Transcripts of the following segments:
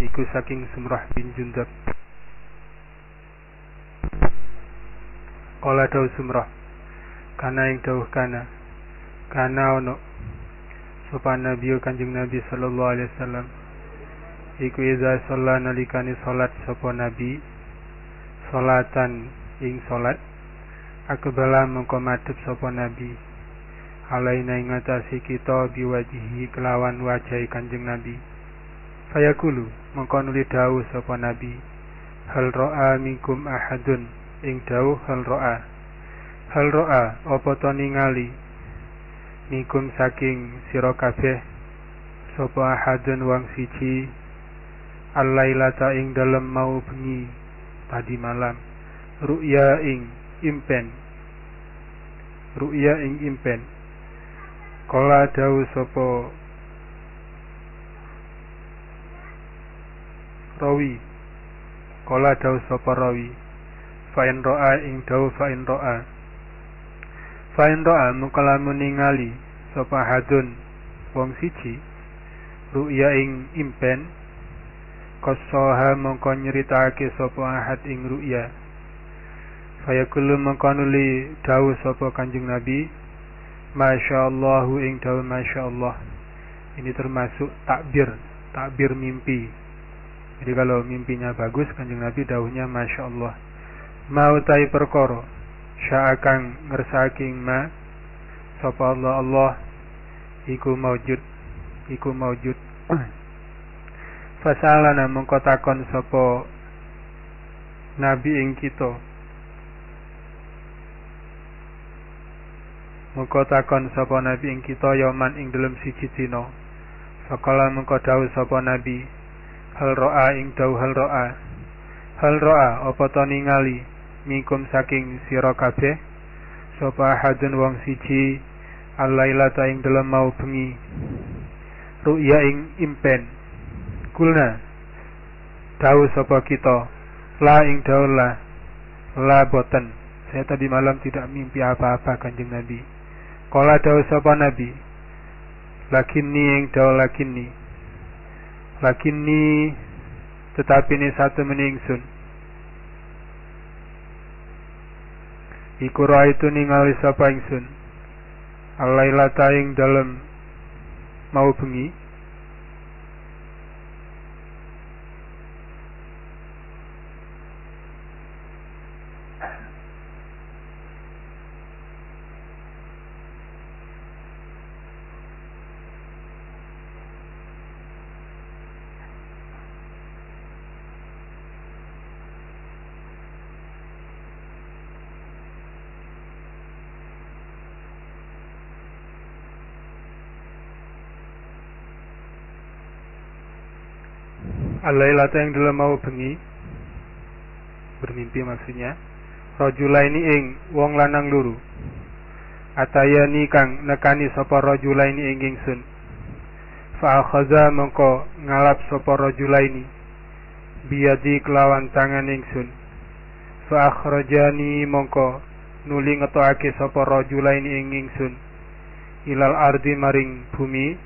iku saking Sumrah bin Jundab. Kala dawuh Sumrah kana ing dawuh kana kana ono sapa nabi kanjeng nabi sallallahu alaihi wasallam. Iku iza sholat nalikani salat sapa nabi salatan ing salat akbala mengko madhep nabi. Alaina ing ngatasi kita biwajihi kelawan wajahi kanjeng nabi fayakulu mengko nuli dawuh sapa nabi hal ra'a minkum ahadun? Ing dawuh hal ro'a hal ro'a apa to ningali? Nikum saking sira kabeh sapa ahadun wang siji alailata ing dalem mau bengi tadi malam ru'ya ing impen. Ru'ya ing impen. Kala dawuh sapa rawi kala dawuh sapa rawi? Fa'in ro'a ing dawu fa'in ro'a fa'in ro'a mukalamu ningali sapa hadun wong siji. Ru'ya ing impen. Kosoha mongko nyeritake sapa ahad ing ru'ya. Fayakulu mongko nuli dawu sapa kanjeng nabi. Masyaallahu ing dawu masyaallah. Ini termasuk takbir takbir mimpi jadi kalau mimpinya bagus kanjeng nabi dawuhnya masyaallah mau tai perkara sya'akang ngersake ma sapa Allah Allah iku maujud iku maujud fasalana mengko takon sapa nabi ing kita. Mengko takon sapa nabi ing kita yaman ing dalam siji dina. Fakala mengko sapa nabi hal ro'a ing dawuh hal ro'a. Hal ro'a apa to ningali? Minkum saking sira kabeh. Sapa hadun wong siji alailata ing dalam mau bengi. Ru'ya ing impen. Kulna tahu sapa kita. La ing la la boten. Saya tadi malam tidak mimpi apa-apa kanjeng Nabi. Kala tahu sapa Nabi lakinni ing dawu lakinni lakinni tetapi ini satu meningsun Iku itu ningali sapa ingsun. Alailata ing dalem mau bengi Alailata yang dalam mau bengi. Bermimpi maksudnya. Rajula ini ing wong lanang luru. Atayani kang nekani sapa rajula ini ing ingsun. Fa akhadha mongko ngalap sapa rajula ini biadi kelawan tangan ingsun. Fa akhrajani mongko nuli ngetokake sapa rajula ini ing ingsun. Ilal ardi maring bumi.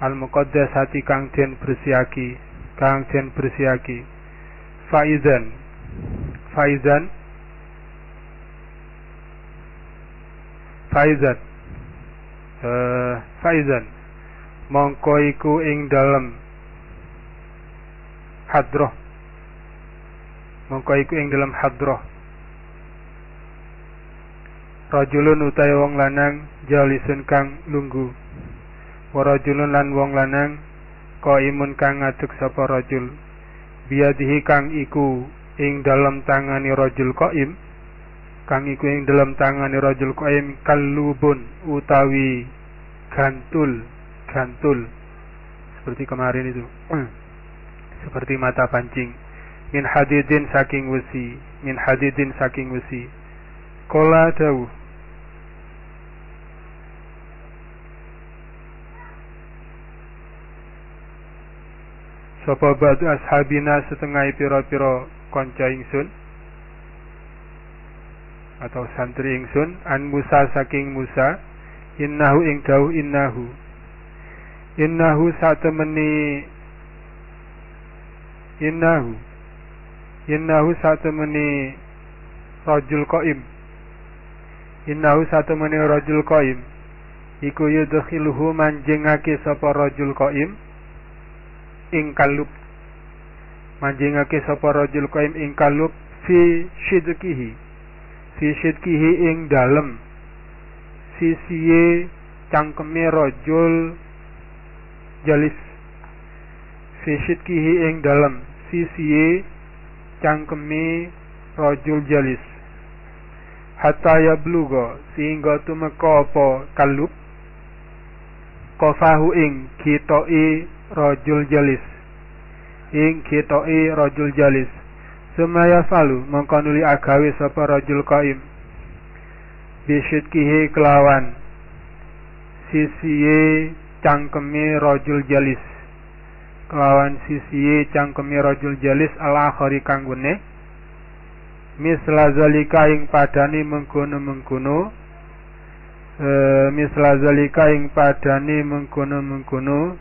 Al muqaddasati kang den bersihaki kang den bersiaki faizan. Faizan. Faizan. Uh, faizan. Mongko iku ing dalem hadroh. Mongko iku ing dalem hadroh. Rajulun utawi wong lanang jalisun kang lunggu. Warajulun lan wong lanang imun kang ngadeg sapa rajul. Biadihi kang iku ing dalam tangani rajul qaim. Kang iku ing dalam tangani rajul qaim kalubun utawi gantul gantul. Seperti kemarin itu. Seperti mata pancing. Min hadidin saking wesi min hadidin saking wesi. Kola dawuh sapa ba'du ashabina setengah pira-pira kanca ingsun? Atau santri ingsun? An Musa saking Musa innahu ing dawuh innahu. Innahu satemeni. Innahu. Innahu satu meni rajul qaim. Innahu satu meni rajul qaim. Iku yudkhiluhu manjingake sapa rajul qaim ing kalub manjingake sapa rajul qaim ing kalub fi shidkihi fi shidkihi ing dalem. Sisiye cangkeme rajul jalis. Fi shidkihi ing dalem. Sisiye cangkeme rajul jalis. Hatta yabluga sehingga tumeka apa kalub kofahu ing kito'i rajul jalis. Ing kito'i rajul jalis. Sumaya falu mengkonuli agawe sapa rajul qaim kihi kelawan. Sisiye cangkeme rajul jalis. Kelawan sisiye cangkeme rajul jalis ala akhari kanggone. Misla zalika ing padani mengkono-mengkono. E, misla zalika ing padani mengkono-mengkono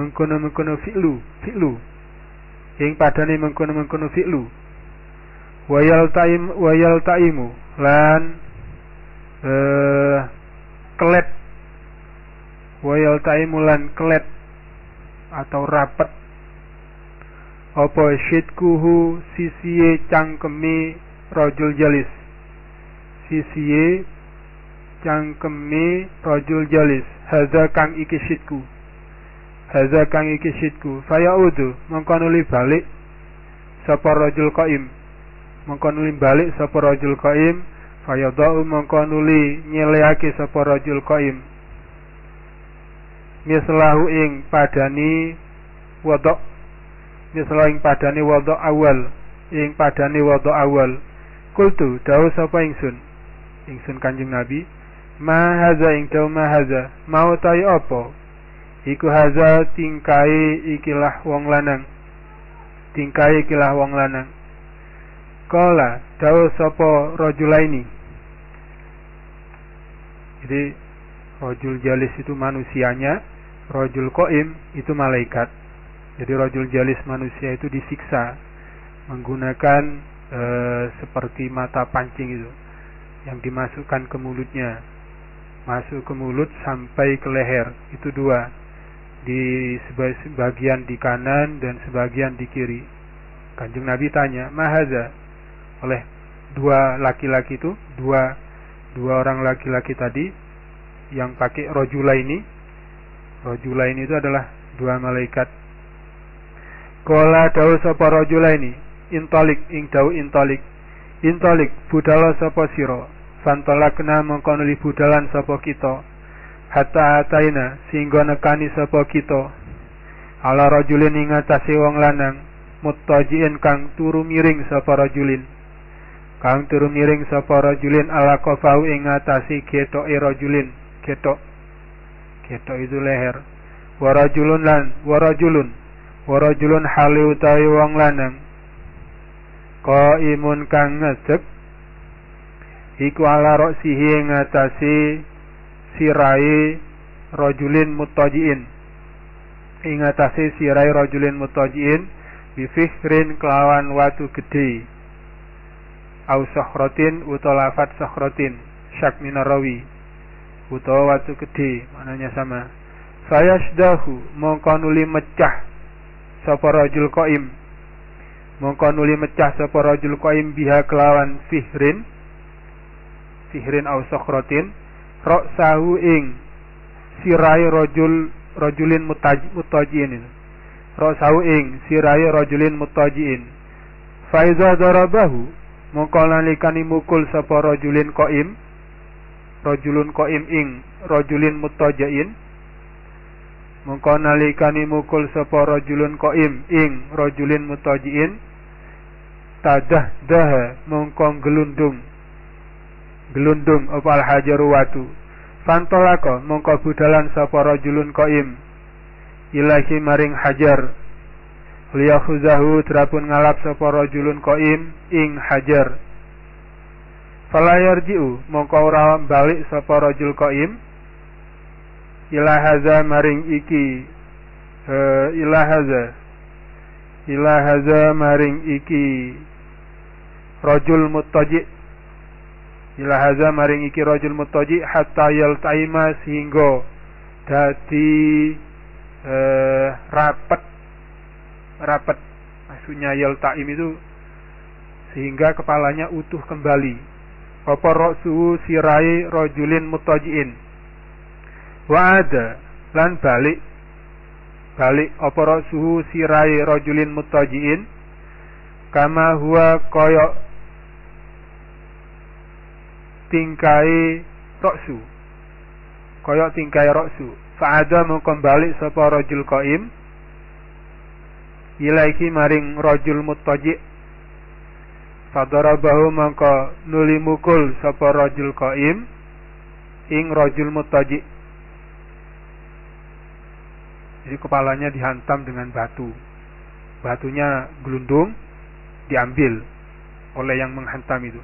mengkono-mengkono fi'lu fi'lu. Ing padane mengkono-mengkono fi'lu. Wayal taim wayal taimu lan eh kelet. Wayal taimulan kelet. Atau rapet apa syidkuhu sisiye cangkemi rojul jalis? Sisiye cangkemi rojul jalis. Haza kang iki syidku haza kang iki syidku fayaudu mengkonuli balik sapa rojul qaim. Mengkonuli balik sapa rojul qaim fayadau mengkonuli nyeleake sapa rojul qaim. Mislahu ing padani wadok mislahu ing padani wadok awal ing padani wadok awal. Kultu dawu sapa ingsun? Ingsun kanjeng nabi ma haza ing dawu ma haza mau tayi apa iku haza tingkai ikilah wong lanang. Tingkai ikilah wong lanang. Kala dawu sapa rajulaini? Jadi rojul jalis itu manusianya rojul koim itu malaikat. Jadi rojul jalis manusia itu disiksa menggunakan e, seperti mata pancing itu yang dimasukkan ke mulutnya. Masuk ke mulut sampai ke leher itu dua di sebagian di kanan dan sebagian di kiri. Kanjeng nabi tanya mahaza oleh dua laki-laki itu dua dua orang laki-laki tadi yang pakai rojula ini rojula ini itu adalah dua malaikat. Kola dawu sapa rojula ini intolik ing dawu intolik intolik budala sapa siro fantolakna mengkonuli budalan sapa kita hatta ataina sehingga nekani sapa kita. Ala rojulin ing wong lanang muttajiin kang turu miring sapa rojulin kang turu miring sapa rojulin ala kofau ing atase ketoke rojulin ketok. Ketok itu leher. Warajulun lan warajulun warajulun hali utawi wong lanang. Imun kang ngecek. Iku ala roksihi ngatasi sirai rajulin mutajiin ingatasi sirai rajulin mutajiin bifihrin kelawan watu gede. Au sohrotin utolafat sohrotin syak minarawi utawa watu gede maknanya sama. Fayasdahu mongko nuli mecah sapa rajul qaim. Mongko nuli mecah sapa rajul qaim biha kelawan fihrin. Fihrin au sakhratin sahu ing sirai rajul rajulin mutajiin sahu ing sirai rajulin mutajiin faiza darabahu mongko nalikani mukul sapa rajulin qaim rajulun qaim ing rajulin muttajain mongko nalikani mukul sapa rajulun qaim ing rajulin muttajiin. Tadah dah mongko gelundung gelundung apa al hajaru watu. Fantolako mongko budalan sapa rajulun qaim. Ilahi maring hajar. Liyakhuzahu terapun ngalap sapa rajulun qaim ing hajar. Fala yarji'u mongko ora balik sapa rajul qaim. Ila haza maring iki uh, ila haza ila haza maring iki rajul muttaji ila haza maring iki rajul muttaji hatta yaltaima sehingga dadi uh, rapet. Rapat maksudnya yaltaim itu sehingga kepalanya utuh kembali. Apa roksuhu sirai rojulin mutajiin wa ada lan balik. Balik apa roksuhu sirai rojulin mutajiin kama huwa koyok tingkai roksu. Koyok tingkai roksu. Fa'ada mau kembali sapa rojul qaim. Ilaiki maring rajul muttaji. Fadarabahu mangka nuli mukul sapa rajul qaim ing rajul muttaji. Jadi kepalanya dihantam dengan batu. Batunya gelundung diambil oleh yang menghantam itu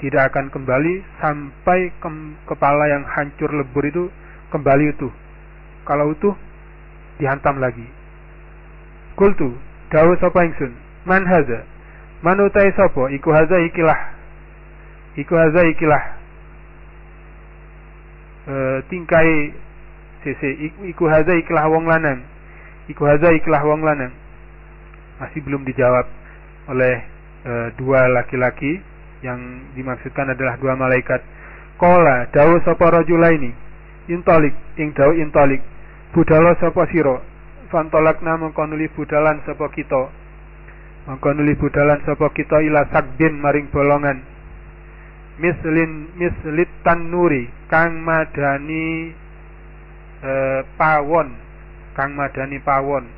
tidak akan kembali sampai ke kepala yang hancur lebur itu kembali utuh. Kalau utuh dihantam lagi. Kultu dawuh sapa ingsun? Man haza man utai sapa? Iku haza ikilah. Iku haza ikilah. E, tingkai iku, iku haza ikilah wong lanang. Iku haza ikilah wong lanang. Masih belum dijawab oleh e, dua laki-laki yang dimaksudkan adalah dua malaikat. Kola dawuh sapa rajulaini? Intolik ing dawuh intolik budala sapa sira? Fantolakna mongko nuli budalan sapa kita. Mongko nuli budalan sapa kita ila sakbin maring bolongan. Mislin mislit tanuri kang madani e, pawon. Kang madani pawon.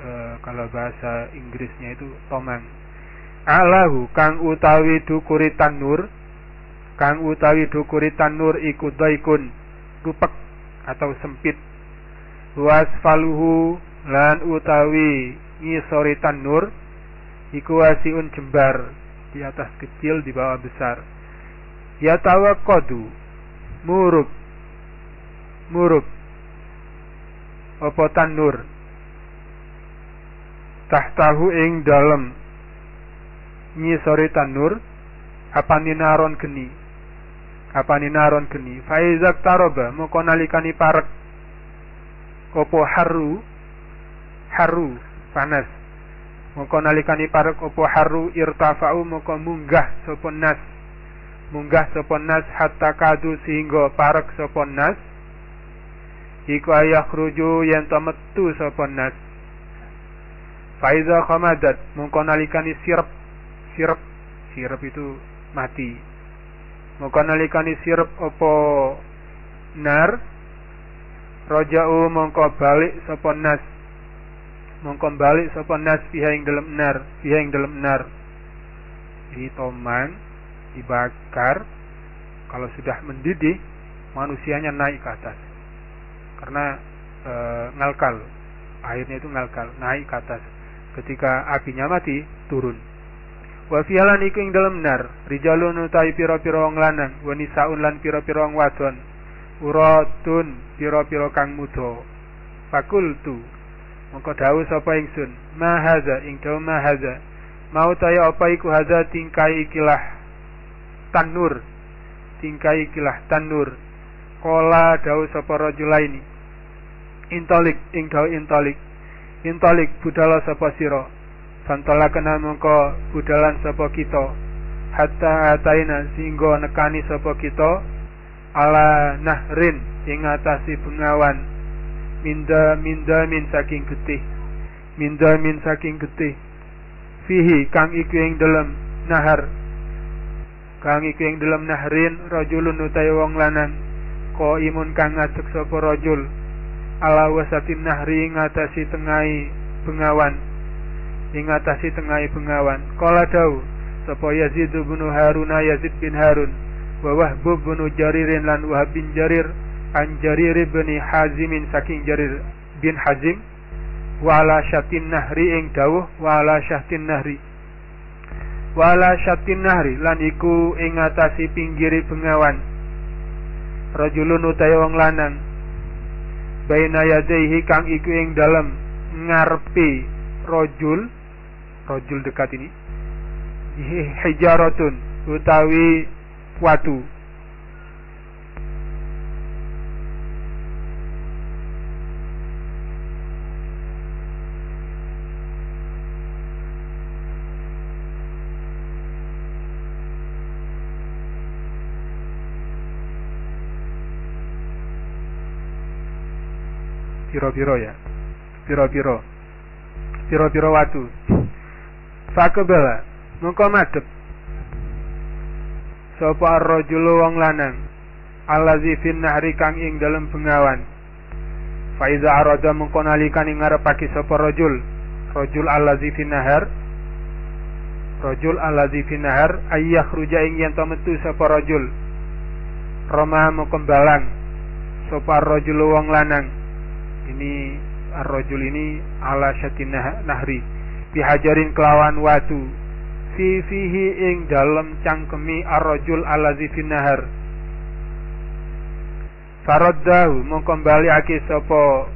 E, kalau bahasa Inggrisnya itu tomang alahu kang utawi dukuri tanur kang utawi dukuri tanur iku daikun rupek atau sempit. Wasfaluhu lan utawi ngisori tanur iku wasiun jembar di atas kecil di bawah besar. Ya kodu muruk muruk apa tanur tahtahu ing dalem ngisori tanur apa ninaron geni apa ninaron geni. Faizak taroba moko nalikani parek. Opo haru haru panas. Moko nalikani parek opo haru irtafa'u moko munggah sapa nas. Munggah sapa nas hatta kadu sehingga parek sapa nas. Iku ayah kruju yang metu sapa nas. Faiza khamadat moko nalikani sirap sirap sirap itu mati. Moko nalikani sirap opo nar? Roja'u mongko balik sapa nas. Mongko balik sapa nas fiha ing dalam nar fiha ing dalam nar. Di toman dibakar. Kalau sudah mendidih manusianya naik ke atas. Karena e, ngalkal. Airnya itu ngalkal naik ke atas. Ketika apinya mati turun wa fihalan iku ing dalam nar. Rijalun utai pira-pira wong lanang. Wa nisaun lan pira-pira wong wadon. Uratun pira-pira kang muda fakultu. Mongko dawuh sapa ingsun. Ma haza ing dawuh ma haza mau taya apa iku haza tingkai ikilah tanur. Tingkai ikilah tanur. Kola dawuh sapa rajulaini. Intolik ing dawuh intolik intolik budala sapa sira Santola kena mongko budalan sapa kita. Hatta ataina singgo nekani sapa kita. Ala nahrin ing atasi bengawan. Minda minda min saking getih. Minda min saking getih. Fihi kang iku ing dalam nahar. Kang iku ing dalam nahrin rajulun utai wong lanang. Ko imun kang ngadeg sapa rajul. Ala wasatin nahri ing atasi tengai bengawan ing atasi tengai bengawan. Kala dau sapa Yazid bin Harun Yazid bin Harun wa Wahb bin Jaririn lan Wahb bin Jarir an Jarir bin Hazimin saking Jarir bin Hazim wala syatin nahri ing dawuh wala syatin nahri. Wala syatin nahri lan iku ing ngatasi pinggiri bengawan. Rajulun utawi wong lanang. Baina yadaihi kang iku ing dalem ngarepe rajul rajul dekat ini. Hijaratun utawi watu. Piro-piro ya. Piro-piro piro-piro watu fakebala mengko madhep sapa ar-rajulu wong lanang. Allazi fin nahri kang ing dalem bengawan. Faiza arada mengko nalikan ing ngarepake sapa rajul. Rajul allazi fin nahar. Rajul allazi fin nahar. Ayyah ruja ing yen to metu sapa rajul. Roma mengko balang sapa rajul wong lanang. Ini ar-rajul ini ala syatin nahri bihajarin kelawan watu. Fi fihi ing dalem cangkemi ar-rajul alazi fin nahar. Faraddahu mongko ake sapa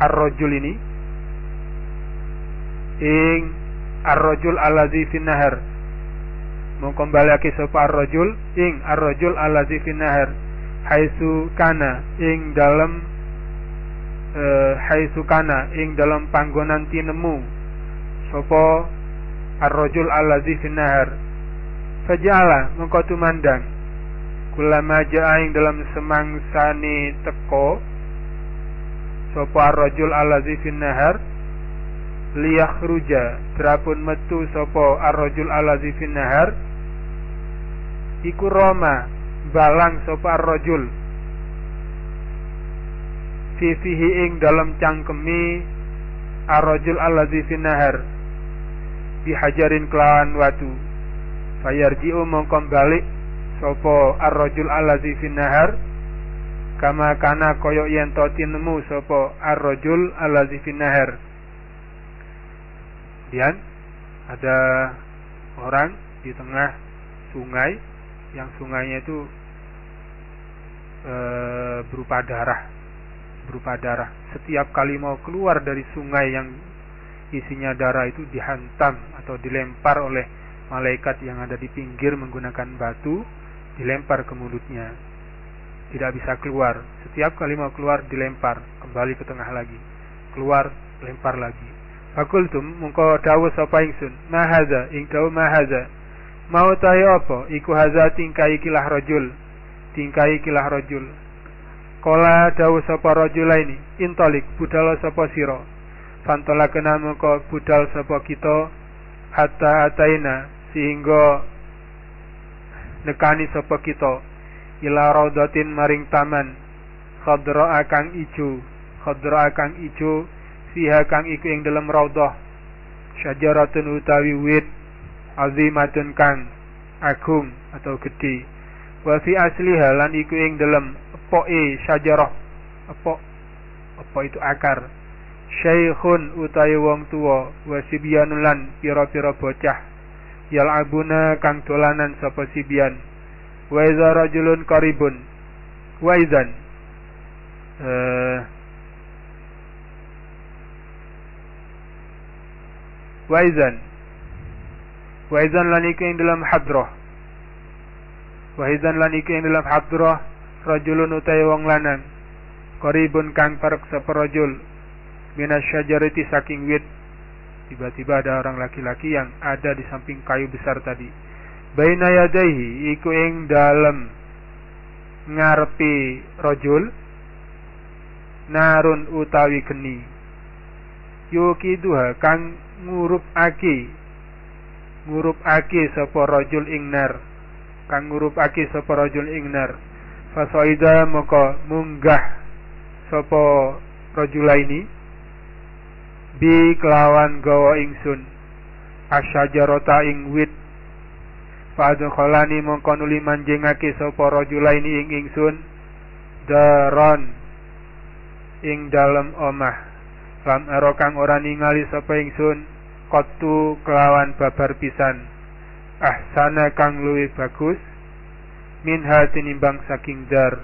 ar-rajul ini. Ing ar-rajul alazi fin nahar. Mongko ake sapa ar-rajul? Ing ar-rajul alazi fin nahar. Haitsu kana ing dalem eh, haitsu kana ing dalam panggonan tinemu. Sapa ar-rajul allazi fin nahar. Fajala mengko tumandang. Kulama jaa ing dalam semangsane teko. Sapa ar-rajul allazi fin nahar? Liyakhruja terapun metu sapa ar-rajul allazi fin nahar? Iku roma balang sapa ar-rajul fihi ing dalam cangkemi arrojul allazi finahar. Dihajarin kelawan watu fayarji'u mongkom balik sopo arrojul allazi finahar. Kama kana koyo yen to tinemu sopo arrojul allazi finahar. Kemudian ada orang di tengah sungai yang sungainya itu e, berupa darah berupa darah. Setiap kali mau keluar dari sungai yang isinya darah itu dihantam atau dilempar oleh malaikat yang ada di pinggir menggunakan batu, dilempar ke mulutnya. Tidak bisa keluar. Setiap kali mau keluar dilempar, kembali ke tengah lagi. Keluar, lempar lagi. Fakultum mungko dawu sapa ingsun, mahaza ing dawu mahaza. Mau tahu apa? Iku haza tingkai kilah rajul. Tingkai kilah rajul Kola dawu sapa rajulaini intolik budal sapa sira. Fantola kena mengko budal sapa kita hatta ataina sehingga nekani sapa kita. Ila raudatin maring taman khadra akang ijo khadra akang ijo fiha kang iku ing dalam raudah. Syajaratun utawi wit azimatun kang agung atau gede wa fi asliha lan iku ing dalam epoke syajarah. Epok apa itu akar. Syaikhun utawi wong tuwa wa sibyanun lan pira-pira bocah. Yal'abuna kang dolanan sapa sibyan wa iza rajulun qaribun. Wa idzan uh, wa idzan wa idzan lan iku ing dalam hadrah. Wahizan lan iku ing dalam hadrah rajulun utai wong lanang. Qaribun kang parek saparajul minasyajarati saking wit. Tiba-tiba ada orang laki-laki yang ada di samping kayu besar tadi. Baina yadaihi iku ing dalem ngarepi rajul. Narun utawi geni. Yuki duha kang ngurup aki. Ngurup aki sapa rajul ing nar. Kang ngurupake sapa rajul ing nar fasaida maka munggah sapa rajulaini bi kelawan gawa ingsun asyajarata ing wit. Fadkhalani mongko nuli manjingake sapa rajulaini ing ingsun daron ing dalem omah. Lam ero kang ora ningali sapa ingsun kotu kelawan babar pisan. Ahsana kang luwih bagus minha tinimbang saking dar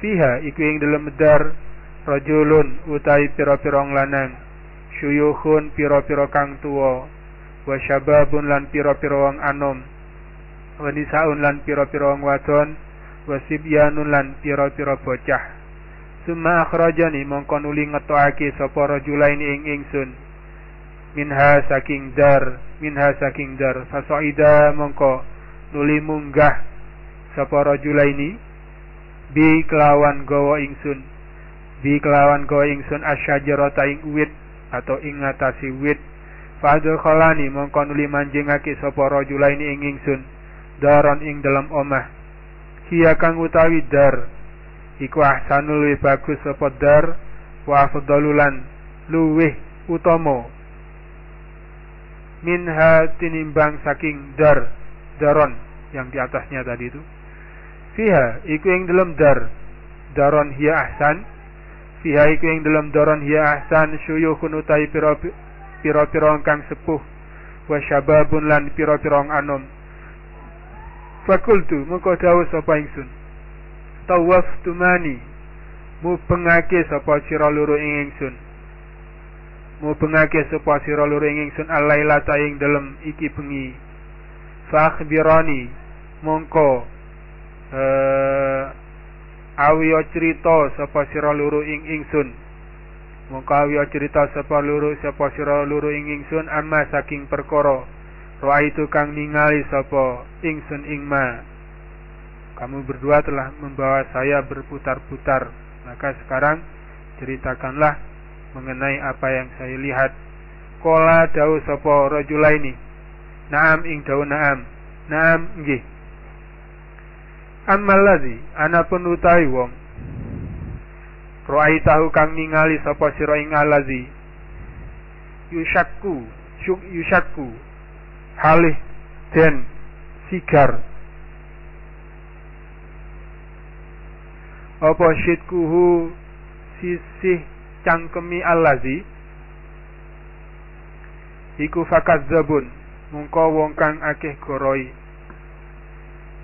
fiha iku ing dalem dar rajulun utai pira-pira lanang syuyukhun pira-pira kang tuwa wa syababun lan pira-pira wong anom wa nisaun lan pira-pira wong wadon wa sibyanun lan pira-pira bocah Suma akhrajani mongko nuli ngetokake sapa rajulain ing ingsun. Minha saking dar, minha saking dar. Fasaida mongko nuli munggah sapa rajulaini bi kelawan gawa ingsun. Bi kelawan gawa ingsun asyajarata ing wit atau ing ngatasi wit. Fadul khalani mongko nuli manjingake sapa rajulaini ing ingsun. Daron ing dalam omah. Hiya kang utawi dar iku ahsanul luwih bagus apa dar wa afdalulan luwih utama minha tinimbang saking dar daron yang di atasnya tadi itu fiha iku yang dalam dar daron hiya ahsan. Fiha iku yang dalam daron hiya ahsan syuyukhun utai piro piro kang sepuh wa syababun lan piro piro anom fakultu mengko dawuh sapa ingsun? Tawaftumani mubengake sapa sira loro ing ingsun. Mubengake sapa sira loro ing ingsun alailata ing dalem iki bengi. Fakhbirani mongko eh awiyo cerita sapa sira loro ing ingsun mongko awiyo cerita sapa loro sapa sira loro ing ingsun amma saking perkara roa itu kang ningali sapa ingsun ing ma kamu berdua telah membawa saya berputar-putar. Maka sekarang ceritakanlah mengenai apa yang saya lihat. Kola dau sopo ini. Naam ing dau naam. Naam nggih. Ammal ladzi ana pun utawi wong. Roai tahu kang ningali sapa sira ing alazi. Yusakku, syuk yusakku. Halih den sigar apa syidkuhu sisih cangkemi allazi iku fakadzabun mungko wong kang akeh goroi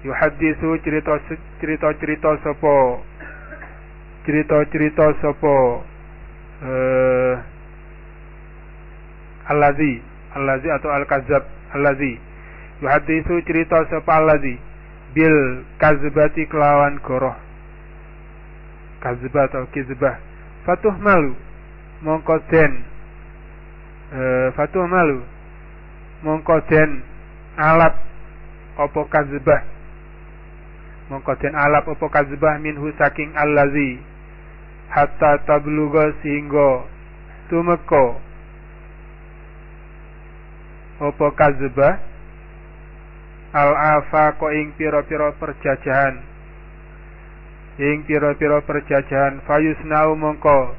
yuhaddisu cerita cerita cerita sapa? Cerita cerita sapa eh allazi allazi atau al kazab allazi yuhaddisu cerita sapa allazi bil kazbati kelawan goroh. Kazbah atau kizbah. Fatuh malu mongko den e, fatuh malu mongko den alap opo kazbah mongko den alap opo kazbah minhu saking allazi. Hatta tabluga sehingga tumeko opo kazbah al afa ko ing piro-piro perjajahan. Ing pira-pira perjajahan. Fayusnau mongko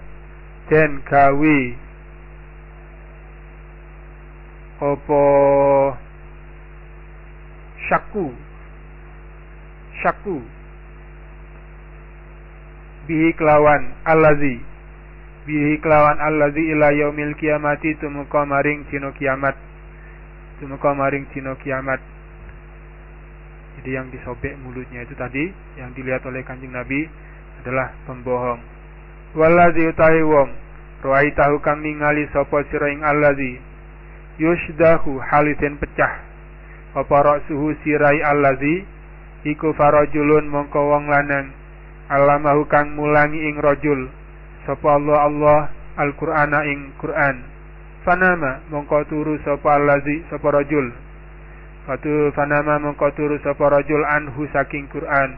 den gawe. Opo syaku syaku. Bihi kelawan allazi. Bihi kelawan allazi ila yaumil kiamati tumeka maring dina kiamat. Tumeka maring dina kiamat. Jadi yang disobek mulutnya itu tadi yang dilihat oleh kanjeng Nabi adalah pembohong. Waladzi utahi wong ruai tahu kang ningali sapa sira ing allazi. Yushdahu haliten pecah. Apa suhu sirai allazi iku farajulun mongko wong lanang. Alamahu kang mulangi ing rajul. Sapa Allah Allah Al-Qur'ana ing Qur'an. Fanama mongko turu sapa allazi sapa rajul. Fatu fanama mengko turu sapa rajul anhu saking Quran.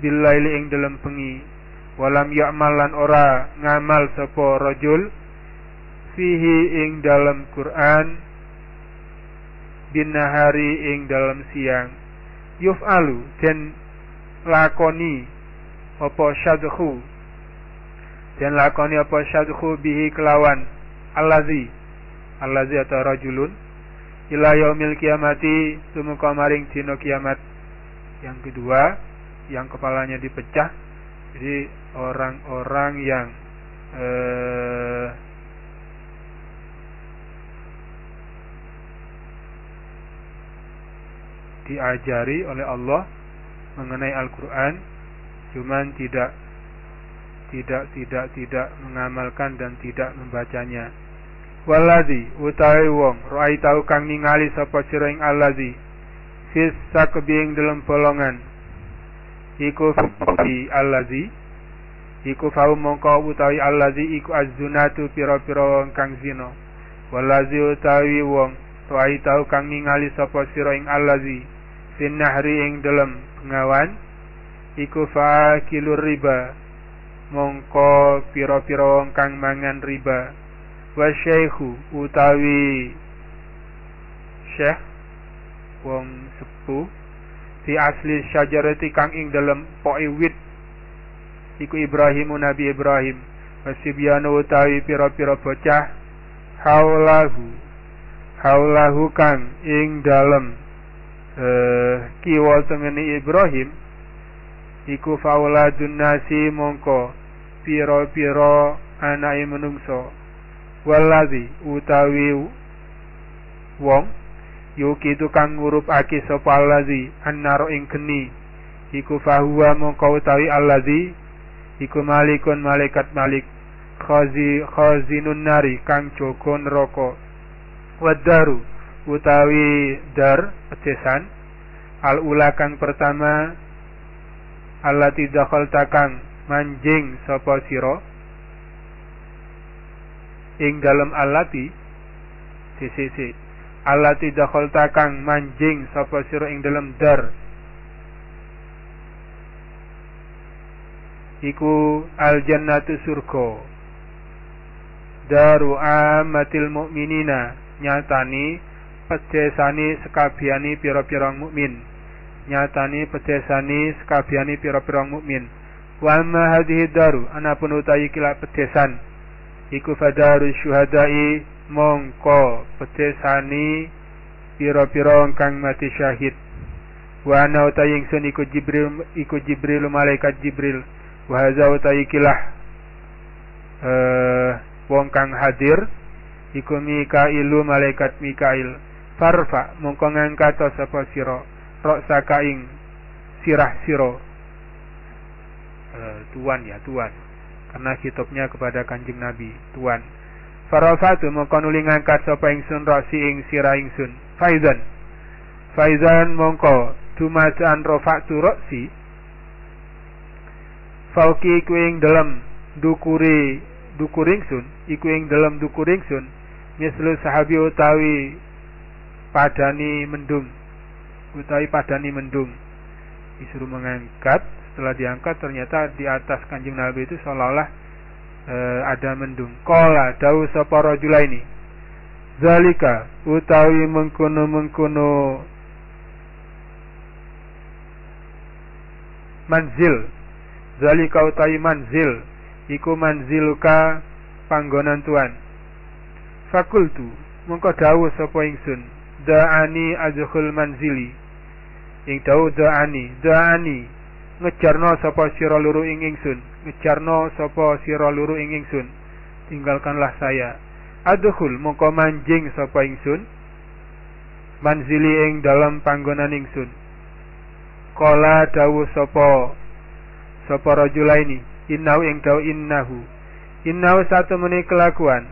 Billaili ing dalam pengi walam ya'mal lan ora ngamal sapa rajul. Fihi ing dalam Quran. Binahari ing dalam siang yuf'alu den lakoni apa syadhu. Den lakoni apa syadhu bihi kelawan allazi. Allazi atau rajulun. Ila yaumil kiamati tumuka maring dino kiamat. Yang kedua yang kepalanya dipecah. Jadi orang-orang yang eh, diajari oleh Allah mengenai Al-Qur'an cuman tidak tidak tidak tidak mengamalkan dan tidak membacanya. Waladhi utawi wong rai tau kang ningali sapa sira ing allazi fis sakbing dalam bolongan. Iku fi allazi iku fau mongko utawi allazi iku azunatu pira-pira wong kang zina. Walazi utawi wong rai tau kang ningali sapa sira allazi fin nahri ing dalam pengawan iku fakilur riba. Mongko pira-pira wong kang mangan riba. Wa syekhu utawi syekh wong sepuh fi asli syajarati kang ing dalem poke wit iku Ibrahim Nabi Ibrahim. Wasibyanu utawi pira-pira bocah haulahu haulahu kang ing dalem eh, kiwa tengene Ibrahim iku fauladun nasi mongko pira-pira anake menungso. Walazi utawi wong yuki tukang ngurupake sapa allazi annaro ing geni. Iku fahuwa mongko utawi allazi iku malikun malaikat malik. Khazi khazinun nari kang jaga neraka. Wadaru utawi dar pedesan al ula kang pertama allati dakhalta kang manjing sapa sira. Ing dalam alati sisi alati dakhalta kang manjing sapa sira ing dalam dar. Iku al jannatu surga. Daru amatil mukminina nyatani pedesani sekabiani pira-pira mukmin. Nyatani pedesani sekabiani pira-pira mukmin. Wa ma hadhihi daru anapun utawi kila pedesan iku fadaru syuhadai mongko petesani piro-piro kang mati syahid. Wa ana utawi ingsun iku jibril iku jibril malaikat jibril. Wa hadza utawi kilah uh, wong kang hadir iku mikailu malaikat mikail farfa mongko ngangkat sapa sira? Rok sakaing sirah siro uh, tuan ya tuan. Karena hitopnya kepada kanjeng Nabi Tuan. Farafatu mongko nuli ngangkat sapa ingsun rasi ing sira ingsun. Faizan. Faizan mongko dumajaan rafatu rasi fauki iku ing dalam dukuri dukuring sun iku ing dalam dukuring sun mislu sahabi utawi padani mendung utawi padani mendung disuruh mengangkat setelah diangkat ternyata di atas kanjeng Nabi itu seolah-olah e, ada mendung. Kola dawu sapa ini. Zalika utawi mengkono-mengkono manzil. Zalika utawi manzil iku manziluka panggonan tuan. Fakultu mengko dawu sapa ingsun. Da'ani adkhul manzili. Ing dawu da'ani, da'ani. Ngejarno sapa sira luru ing ingsun. Ngejarno sapa sira luru ing ingsun. Tinggalkanlah saya. Adkhul mongko manjing sapa ingsun. Manzili ing dalam panggonan ingsun. Kala dawu sapa sapa rajulaini. Innahu ing dawu innahu. Innahu satu menit kelakuan.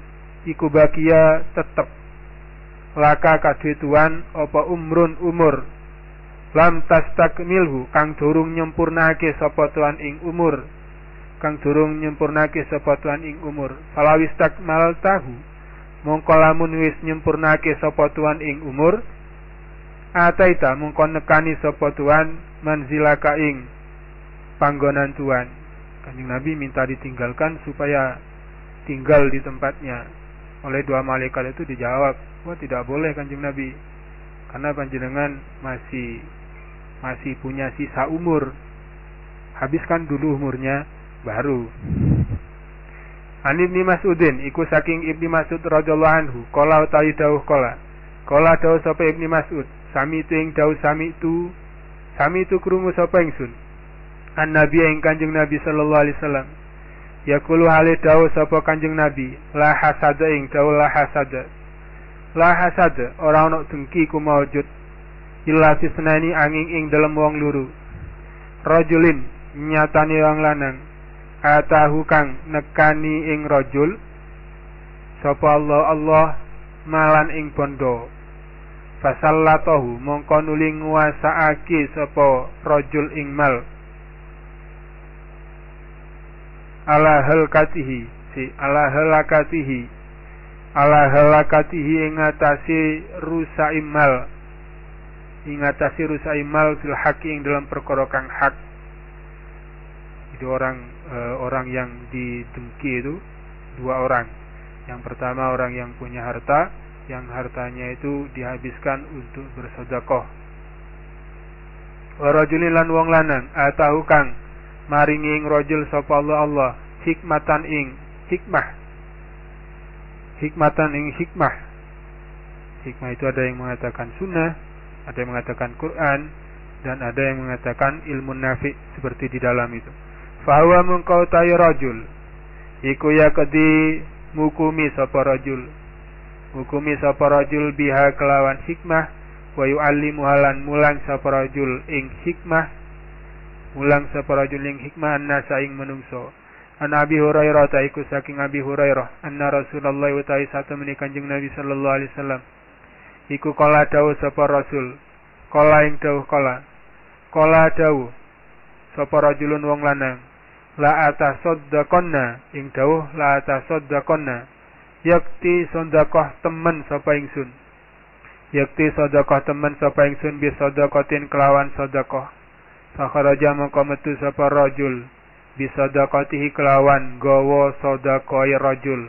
Iku bagia tetep laka kadhe tuan apa umrun umur. Lam tastakmilhu kang durung nyempurnake sapa tuan ing umur. Kang durung nyempurnake sapa tuan ing umur. Falawis takmal tahu mongko lamun wis nyempurnake sapa tuan ing umur ataita mongko nekani sapa tuan manzilaka ing panggonan tuan. Kanjeng Nabi minta ditinggalkan supaya tinggal di tempatnya. Oleh dua malaikat itu dijawab wah tidak boleh kanjeng Nabi. Karena panjenengan masih masih punya sisa umur. Habiskan dulu umurnya baru. An Ibni Mas'udin iku saking Ibni Mas'ud radhiyallahu anhu. Qala utawi dawuh qala. Qala dawuh sapa Ibni Mas'ud. Sami itu ing dawuh sami itu sami itu krungu sapa ingsun? An nabi ing kanjeng nabi sallallahu alaihi wasallam. Yaqulu hale dawuh sapa kanjeng nabi la hasada ing dawuh la hasada la hasada ora ono dengki ku maujud illa fisnani angin ing dalam wong luru. Rajulin nyatani wong lanang. Atahu kang nekani ing rajul. Sapa Allah Allah malan ing bondo. Fasallatahu mongko nuli nguasaake sapa rajul ing mal. Ala halkatihi si ala halakatihi ala halakatihi ing atase rusa imal. Ing atase rusa imal fil haqi ing dalam perkara kang hak. Itu orang e, orang yang didengki itu dua orang. Yang pertama orang yang punya harta yang hartanya itu dihabiskan untuk bersedekah. Warajulin lan wong lanang atahu kang maringi ing rajul sapa Allah Allah hikmatan ing hikmah hikmatan ing hikmah. Hikmah itu ada yang mengatakan sunnah ada yang mengatakan Quran dan ada yang mengatakan ilmu nafi seperti di dalam itu. Fahuwa mengkau tayo rajul. Iku ya kedi mukumi sapa rajul. Mukumi sapa rajul biha kelawan hikmah wa yu'allimu halan mulang sapa rajul ing hikmah. Mulang sapa rajul ing hikmah annasa ing menungso An Abi Hurairah taiku saking Abi Hurairah anna Rasulullah wa ta'i satu Kanjeng Nabi sallallahu alaihi wasallam. Iku kala dawuh sapa Rasul. Kala ing dawuh kala kala dawuh sapa rajulun wong lanang. La atasaddaqanna ing dawuh la atasaddaqanna yakti sedekah temen sapa ingsun. Yakti sedekah temen sapa ingsun bi sedekatin kelawan sedekah Fakharaja mongko metu sapa rajul bisadaqatihi kelawan gawa sedekah rajul.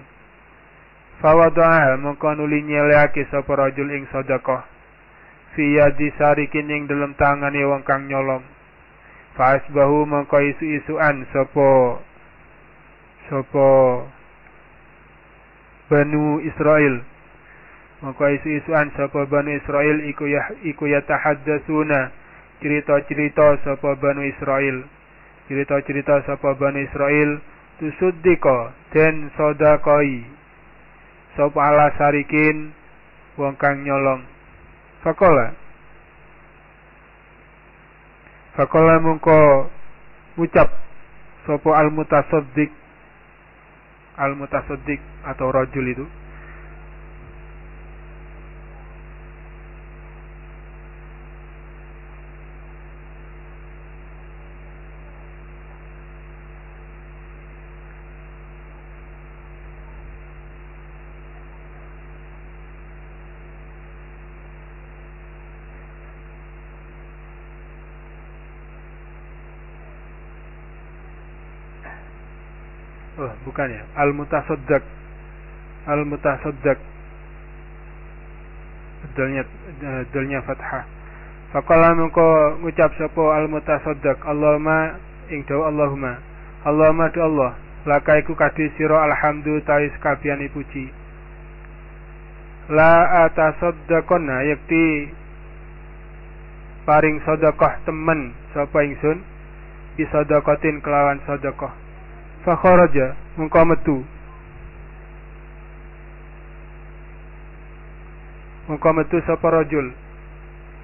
Fawadhaha mongko nuli nyeleake sapa rajul ing sedekah. Fi yadi sarikin ing dalam tangane wong kang nyolong. Fasbahu mongko isu-isuan sapa sapa Banu Israel maka isu-isuan sapa Banu Israel iku ya iku ya tahaddatsuna cerita-cerita sapa Bani Israel cerita-cerita sapa Bani Israel tusuddika den sodakoi. Sapa ala sarikin wong kang nyolong. Fakola. Fakola mungko ucap sapa al mutasaddiq al mutasaddiq atau rajul itu Oh, bukan ya. Al-mutasaddaq. Al-mutasaddaq. Dalnya dalnya fathah. Faqala mengko ngucap sapa al-mutasaddaq Allahumma ing dawa Allahumma. Allahumma tu Allah. Laka iku kadhi sira alhamdu ta'is kabehane puji. La atasaddaqona yakti paring sedekah temen sapa ingsun bisa sedekatin kelawan sedekah fakharaja mengko metu. Mengko metu sapa rajul?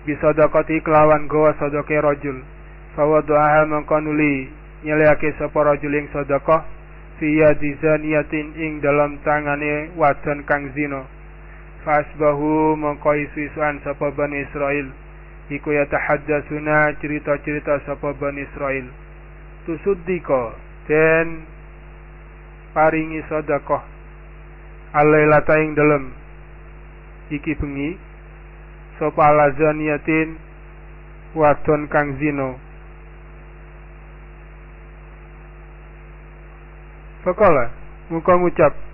Bisa dakati kelawan gawa sadake rajul. Fawadhaha mengko nuli nyeleake sapa rajul ing sedekah fi yadi zaniyatin ing dalam tangane wadon kang zina. Fasbahu mengko isu-isuan sapa Bani Israel iku tahaddatsuna cerita-cerita sapa Bani Israel tusuddika den paringi sedekah. Alailata ing dalem. Iki bengi. Sapa lazaniyatin wadon kang zina. Fakola, muka ngucap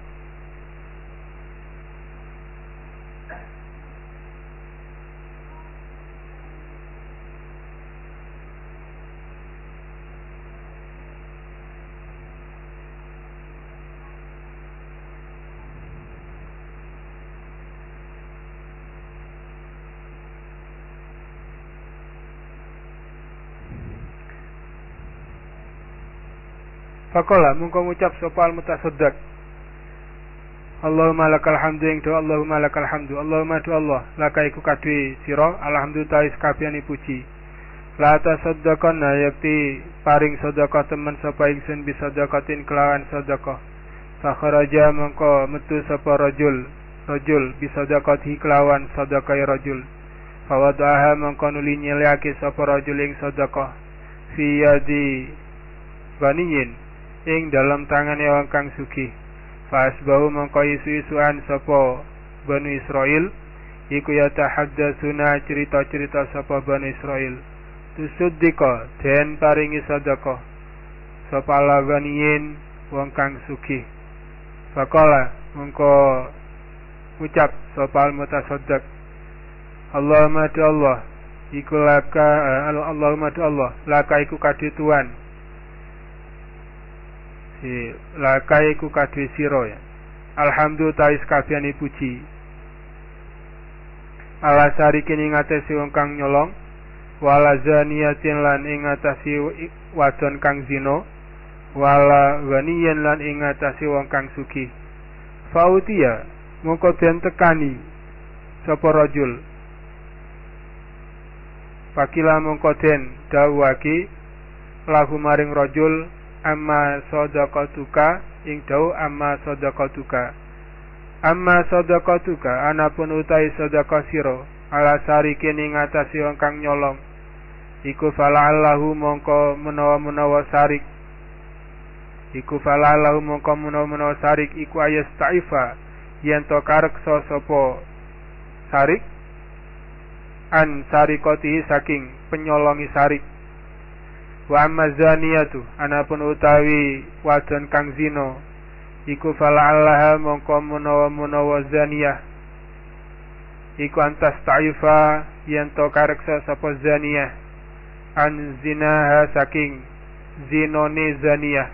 Fakola mungko ngucap sapa al mutasaddaq. Allahumma lakal hamdu ing do Allahumma lakal hamdu. Allahumma do Allah laka iku kadhe sira alhamdulillah ta'is kabehane puji. La tasaddaqana yakti paring sedekah temen sapa ingsun bisa sedekatin kelawan sedekah. Fakharaja mengko metu sapa rajul rajul bisa sedekati kelawan sedekah rajul. Fawadaha mengko nuli nyeliake sapa rajul ing sedekah. Fi yadi baniyin ing dalam tangane wong kang sugih. Fasbahu mengko isu-isuan sapa Banu Israel iku ya tahaddasuna cerita-cerita sapa Banu Israel tusuddika den paringi sedekah. Sapa lagoniyin wong kang sugih. Fakola mengko ucap sapa al-mutasaddaq. Allahumma Allah iku laka eh, Allahumma Allah laka iku kadituan si lakai ku kadhe ya. Alhamdulillah tais kabehane puji ala sarikin ing atase wong kang nyolong wala zaniyatin lan ing wadon kang zina wala ghaniyan lan ing wong kang sugih. Fautia mongko den tekani sapa rajul? Pakila mongko den dawuhake lahu maring rajul amma sadaqatuka ing dau amma sadaqatuka. Amma sadaqatuka anapun utai sedekah sira ala sarikin ing atase wong kang nyolong. Iku fala'allahu mongko menawa-menawa sarik. Iku fala'allahu mongko menawa-menawa sarik iku ayas ta'ifa yen to kareksa sapa sarik? An sarikoti saking penyolongi sarik Wa amma zaniyatu anapun utawi wadon kang zina iku fala'allaha mongko menawa-menawa zaniyah. Iku antas ta'ifa yen to kareksa sapa zaniyah. An zinaha saking zinone zaniyah.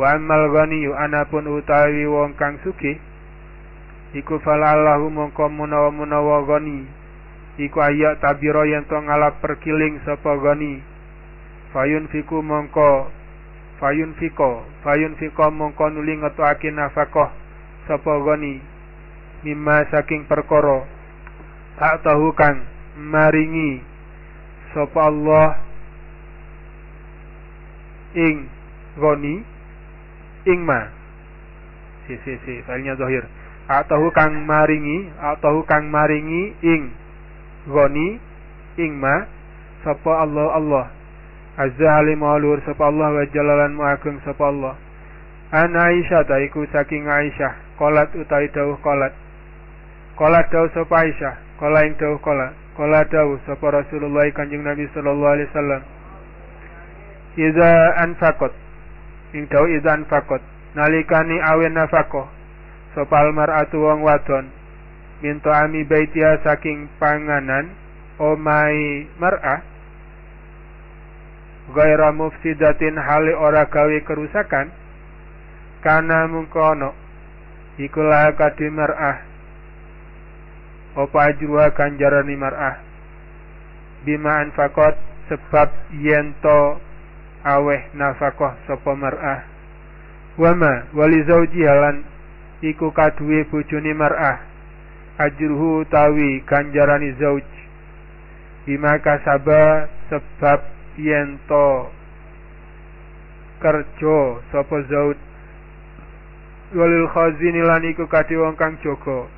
Wa ammal ghaniyu anapun utawi wong kang suki iku fala'allahu mongko menawa-menawa ghani. Iku ayak tabiro yen to ngalap perkiling sapa ghani fayun fiku mongko fayun fiko fayun fiko mongko nuli ngetokake nafkah sapa goni mimma saking perkara. Tahu kang maringi sapa Allah ing goni ing ma. Si si si filenya zahir. Atau kang maringi atau kang maringi ing goni ing ma sapa Allah Allah Azza halim alur sapa Allah wa jalalan muagung sapa Allah. An Aisyah ta iku saking Aisyah, kolat utai dawuh kolat. Kolat dawuh sapa Aisyah, kola ing dawuh kolat. Kola dawuh sapa Rasulullah Kanjeng Nabi sallallahu alaihi wasallam. Iza anfaqat. Ing dawuh iza anfaqat. Nalikani awen nafaqah. Sapa almar'atu wong wadon. Minto ami baitia saking panganan omai mar'ah gaira mufsidatin hale ora gawe kerusakan. Kana mungkono iku kadi mar'ah. Apa ajruha kanjarani mar'ah? Bima anfakot sebab yento aweh nafakoh sapa mar'ah. Wama wali zauji halan iku kaduwe bojone mar'ah. Ajruhu tawi kanjarani zauj. Bima kasaba sebab yen to kerja sapa zaud? Walil khazini lan iku kadhe wong kang jaga.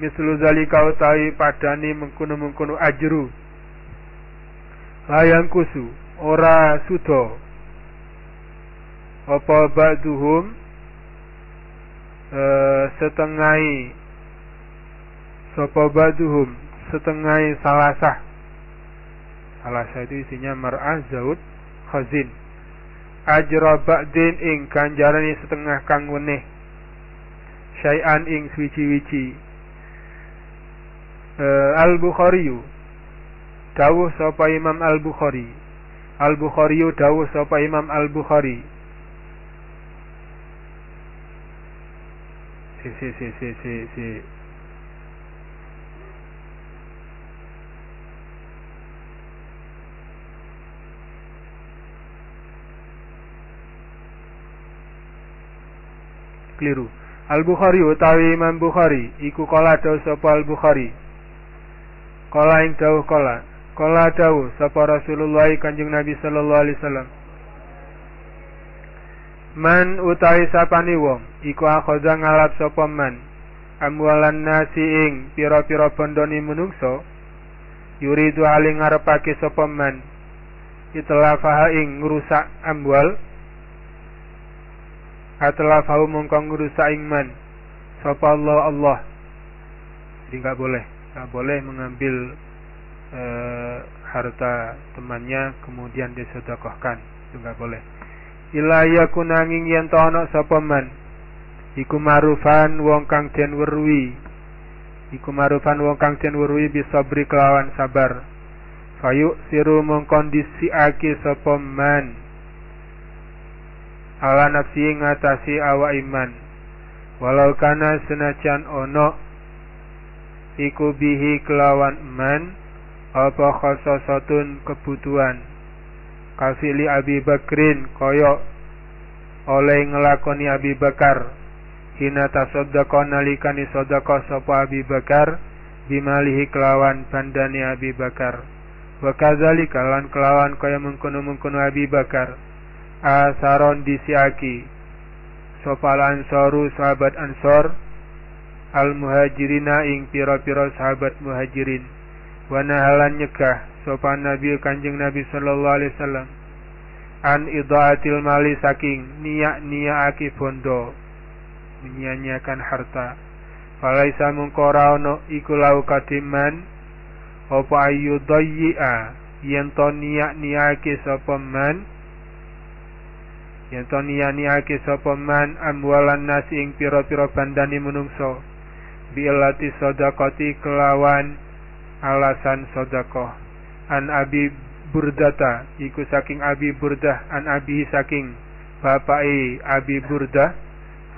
Mislu zalika utawi padane mengkono-mengkono ajru. Layang kusu ora sudo. Apa ba'duhum? Uh, setengai sapa ba'duhum? Setengai salasah salah satu isinya mar'ah zaud khazin. Ajra ba'din ing ganjaran setengah kang weneh syai'an ing suci-wici uh, Al-Bukhari dawuh sapa Imam Al-Bukhari. Al-Bukhari dawuh sapa Imam Al-Bukhari. Si si si si si si keliru. Al Bukhari utawi Imam Bukhari iku kala dawuh sapa Al Bukhari Kala ing dawuh kala kala dawuh sapa Rasulullah Kanjeng Nabi sallallahu alaihi wasallam. Man utawi sapani wong iku akhoza ngalap sapa man. Amwalan nasi ing pira-pira bondone menungso yuridu ali ngarepake sapa man. Itlafaha ing ngrusak amwal Atlah fau mongko ngrusak iman. Sapa Allah Allah. Jadi nggak boleh, nggak boleh mengambil e, harta temannya kemudian disedekahkan. Itu nggak boleh. Ila yakun angin yen to ana sapa man. Iku marufan wong kang den weruhi. Iku marufan wong kang den weruhi bisa beri kelawan sabar. Fayu siru mengkondisi aki sapa man ala nafsi ngatasi awa iman. Walau kana senajan ono iku bihi kelawan iman apa khososotun kebutuhan. Kafili Abi Bakrin koyo oleh ngelakoni Abi Bakar. Hina tasoddaqo nalikani sodako sapa Abi Bakar bimalihi kelawan bandani Abi Bakar. Wa kadzalika lan kelawan kaya mengkono-mengkono Abi Bakar asaron disiaki sopal ansoru sahabat ansor al muhajirina ing piro-piro sahabat muhajirin. Wanahalan nyegah sopan nabi kanjeng nabi sallallahu alaihi wasallam. An idaatil mali saking niak aki bondo menyanyiakan harta. Falaisa mungkora ono iku lau kadiman apa ayu dayya yen to niake sapa man yen to niyaniake sapa man amwalan nasi ing pira-pira bandani menungso. Bi'illati sadaqati kelawan alasan sedekah an abi burdata iku saking abi burdah an abi saking bapai abi burdah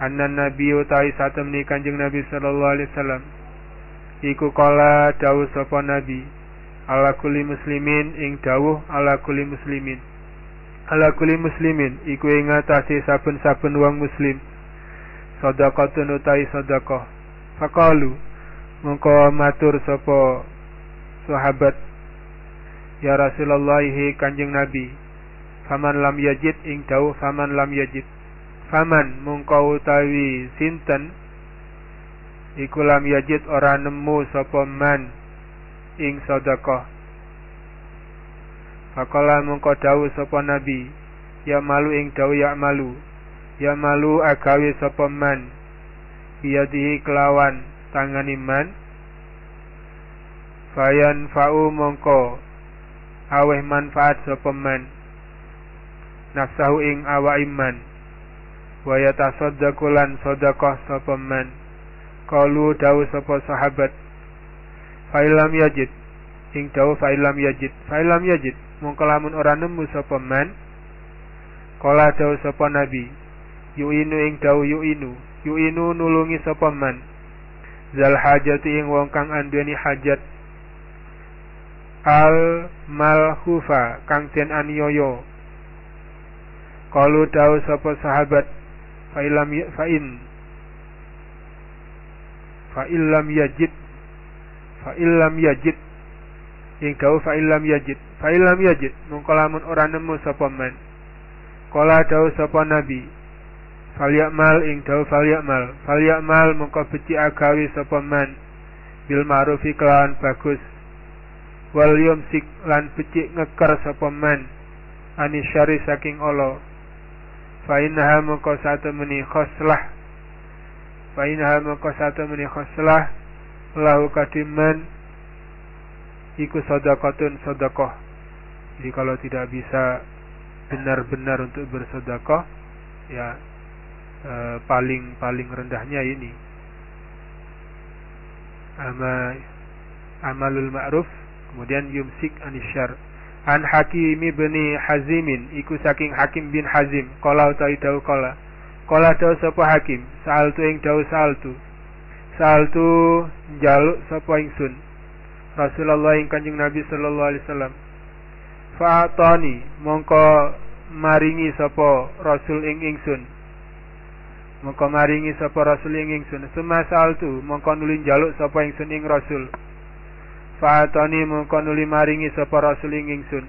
annan nabi utai satemni kanjeng nabi sallallahu alaihi wasallam. Iku kala dawuh sapa nabi ala kulli muslimin ing dawuh ala kulli muslimin ala kulli muslimin iku ing ngatasi saben-saben wong muslim. Sedekahun utai sedekah faqalu mongko matur sapa sahabat. Ya Rasulullah kanjeng Nabi faman lam yajid ing dawuh faman lam yajid. Faman mongko utawi sinten iku lam yajid ora nemu sapa man ing sedekah Fakala mengko dawuh sapa nabi, ya malu ing dawuh ya malu. Ya malu agawe sapa man. Biyadihi kelawan tangan iman. Fayan fa'u mongko aweh manfaat sapa man. Nafsahu ing awa iman. Wa yatasaddaqu sedekah sapa man. Kalu dawuh sapa sahabat. Fa'ilam yajid ing dawuh fa'ilam yajid. Fa'ilam yajid. Mongko lamun ora nemu sapa man kala dawuh sapa nabi. Yu'inu ing dawuh yu'inu. Yu'inu nulungi sapa man. Zal hajati ing wong kang anduweni hajat. Al malhufa kang den aniyoyo kalu dawuh sapa sahabat fa ilam fa in. Fa illam yajid. Fa illam yajid ing dawuh fa illam yajid. Fa illam yajid. Mongko lamun ora nemu sapa man. Kala dawuh sapa nabi. Falyamal ing dawuh falyamal falyamal mongko beci agawi sapa man. Bil ma'rufi kelawan bagus. Wal yumsik lan becik ngeker sapa man. Anisyari saking Allah fa innaha satu meni khoslah. Fa innaha satu meni khoslah. Lahu kadiman iku sodakotun sodakoh jadi kalau tidak bisa benar-benar untuk bersodakoh ya e, paling paling rendahnya ini. Ama amalul ma'ruf kemudian yumsik anisyar. An hakim ibni hazimin iku saking hakim bin hazim. Kala utawi dawuh kala kala dawuh sapa hakim? Saltu ing dawuh saltu saltu jaluk sapa ingsun Rasulullah yang kanjeng Nabi sallallahu alaihi wasallam. Fa'atani mongko maringi sapa Rasul ing ingsun. mongko maringi sapa rasul ing ingsun. Sumasal tu mongko nuli njaluk sapa ingsun ing rasul. Fa'atani mongko nuli maringi sapa rasul ing ingsun.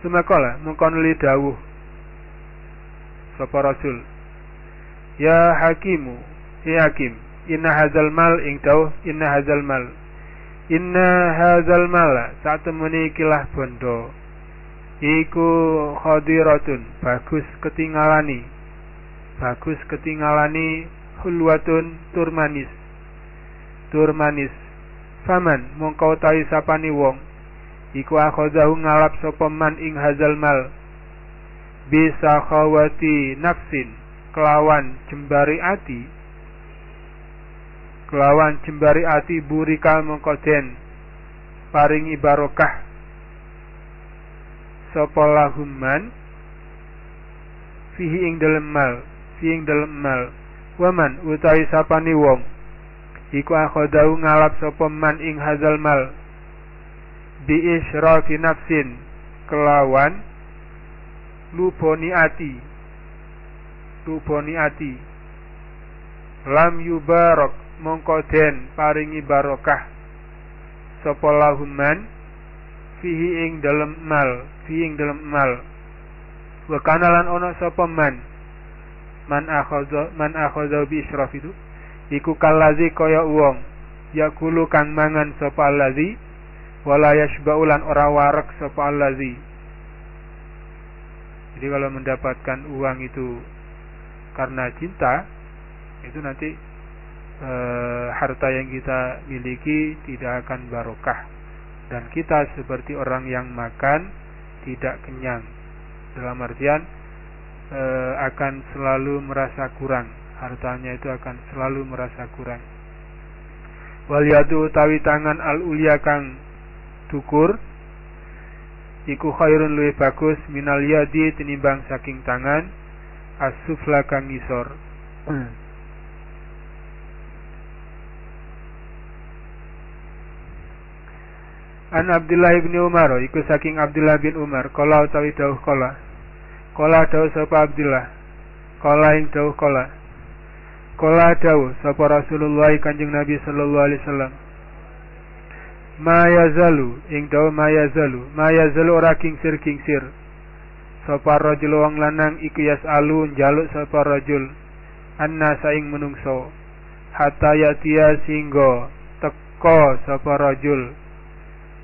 Sumakola mongko nuli dawuh sapa rasul. Ya hakimu ya hakim inna hazal mal ing dawuh inna hazal mal inna hazal mala saat kilah bondo. Iku khadiratun bagus ketinggalani. Bagus ketinggalani hulwatun turmanis turmanis faman mongkau tahi sapani wong. Iku akhodahu ngalap sopeman ing hazal mal. Bisa khawati nafsin kelawan jembari ati kelawan jembari ati burika mengkoden paringi barokah sopolahumman fihi ing dalem mal. Fihi ing dalem mal. Waman utawi sapani wong. Iku akhodau ngalap sapa man ing hazal mal. Bi israfi nafsin. Kelawan luponi ati. Luponi ati. Lam yubarok mongko den paringi barokah. Sapa lahuman fihi ing dalem mal fihi ing dalem mal. Wa kana lan ana sapa man? Man akhadha man akhadha bi israf itu? Iku kalazi kaya wong yakulu kang mangan sapa allazi wala yashba'ulan ora warak sapa allazi. Jadi kalau mendapatkan uang itu karena cinta itu nanti e, harta yang kita miliki tidak akan barokah. Dan kita seperti orang yang makan tidak kenyang. Dalam artian e, akan selalu merasa kurang. Hartanya itu akan selalu merasa kurang. Waliyadu utawi tangan al ulia kang dukur iku khairun luwih bagus minal yadi tinimbang saking tangan asufla kang ngisor An Abdullah bin Umar iku saking Abdullah bin Umar. Kala utawi dawuh kala. Kala dawuh sapa Abdullah. Kala ing dawuh kala. Kala dawuh sapa Rasulullah Kanjeng Nabi sallallahu alaihi wasallam. Ma yazalu ing dawuh ma yazalu. Ma yazalu ora kingsir kingsir sapa rajul wong lanang iku yasalu njaluk sapa rajul. Anna saing menungso. Hatta yatia singgo teko sapa rajul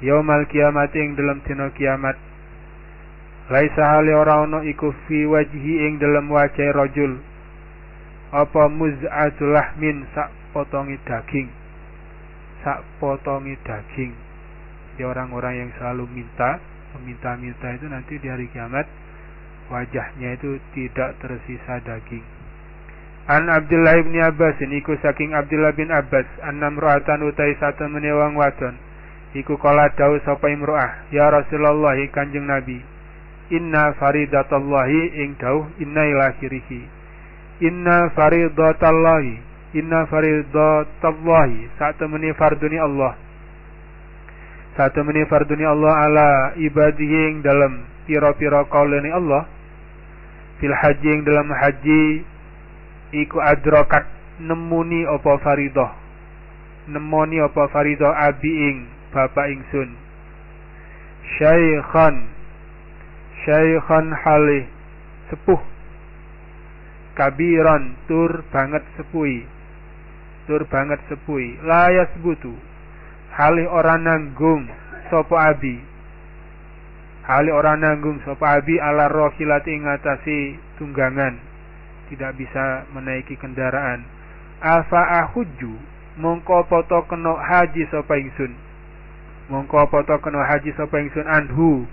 yaumal kiamat ing dalam dina kiamat. Laisa hale ora ana iku fi wajhi ing dalam wajah rajul. Apa muz'atul lahmin sak potongi daging. Sak potongi daging. Di orang-orang yang selalu minta meminta-minta itu nanti di hari kiamat wajahnya itu tidak tersisa daging. An Abdullah bin Abbas iku saking Abdullah bin Abbas annam ru'atan utai satu menewang wadon Iku kala dawu sapa imro'ah, ya Rasulullah Kanjeng Nabi. Inna faridatallahi ing dawuh inna ila akhirih. Inna faridatallahi, inna faridatallahi saat temani farduni Allah. Saat temani farduni Allah ala ibadihi ing dalam pira-pira kaulani Allah. Fil haji ing dalam haji iku adrokat nemuni apa faridah. Nemoni apa faridah abi ing bapak ingsun. Syaikhan syaikhan halih sepuh. Kabiran tur banget sepui. Tur banget sepui. Layas butu halih orang nanggung sopo abi. Halih orang nanggung sopo abi ala rohilati ingatasi tunggangan. Tidak bisa menaiki kendaraan. Afa ahuju mongko poto kena haji sopo ingsun mongko apa to kena haji sapa ingsun anhu?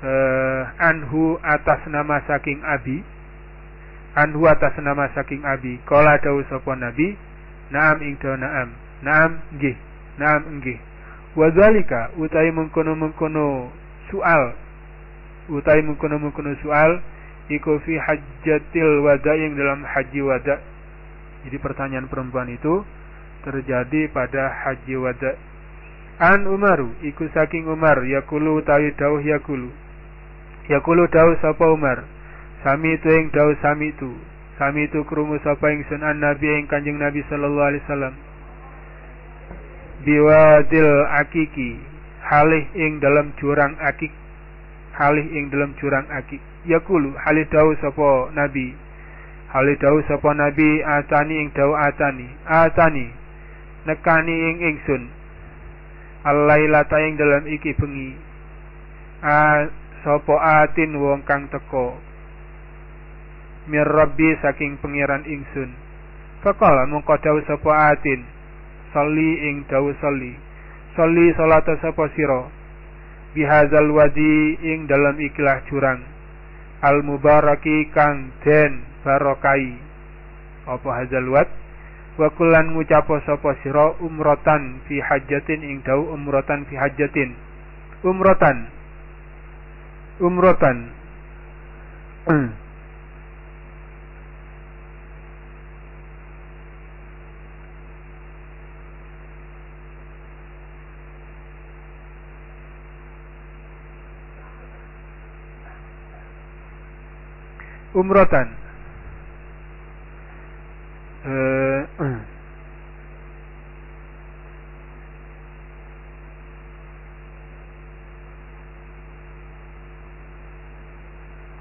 Uh, anhu atas nama saking abi. Anhu atas nama saking abi. Kala dawuh sapa nabi naam ing naam. Naam nggih. Naam nggih. Wadzalika utai mengkono-mengkono soal utai mengkono-mengkono soal iku fi hajjatil wada yang dalam haji wada. Jadi pertanyaan perempuan itu terjadi pada haji wada An Umaru iku saking Umar yakulu utawi dawuh yakulu yakulu dawuh sapa Umar sami itu ing dawuh sami itu sami tu krungu sapa ingsun an nabi ing Kanjeng Nabi sallallahu alaihi wasallam. Biwadil akiki halih ing dalam jurang akik halih ing dalam jurang akik. Yakulu halih dawu sapa nabi? Halih dawu sapa nabi atani ing dawu atani. Atani nekani ing ingsun alailata ing dalam iki bengi. A sapa atin wong kang teko. Mir rabbi saking pengiran ingsun. Fakala mongko dawu sapa atin. Sali ing dawu sali Sali salata sapa sira. Bihazal wadi ing dalam ikilah jurang. Al mubaraki kang den barokai. Apa hazal wad Wa kulan ngucapo sapa sira umrotan fi hajatin ing dawu umrotan fi hajatin Umrotan. Umrotan. Umrotan uh,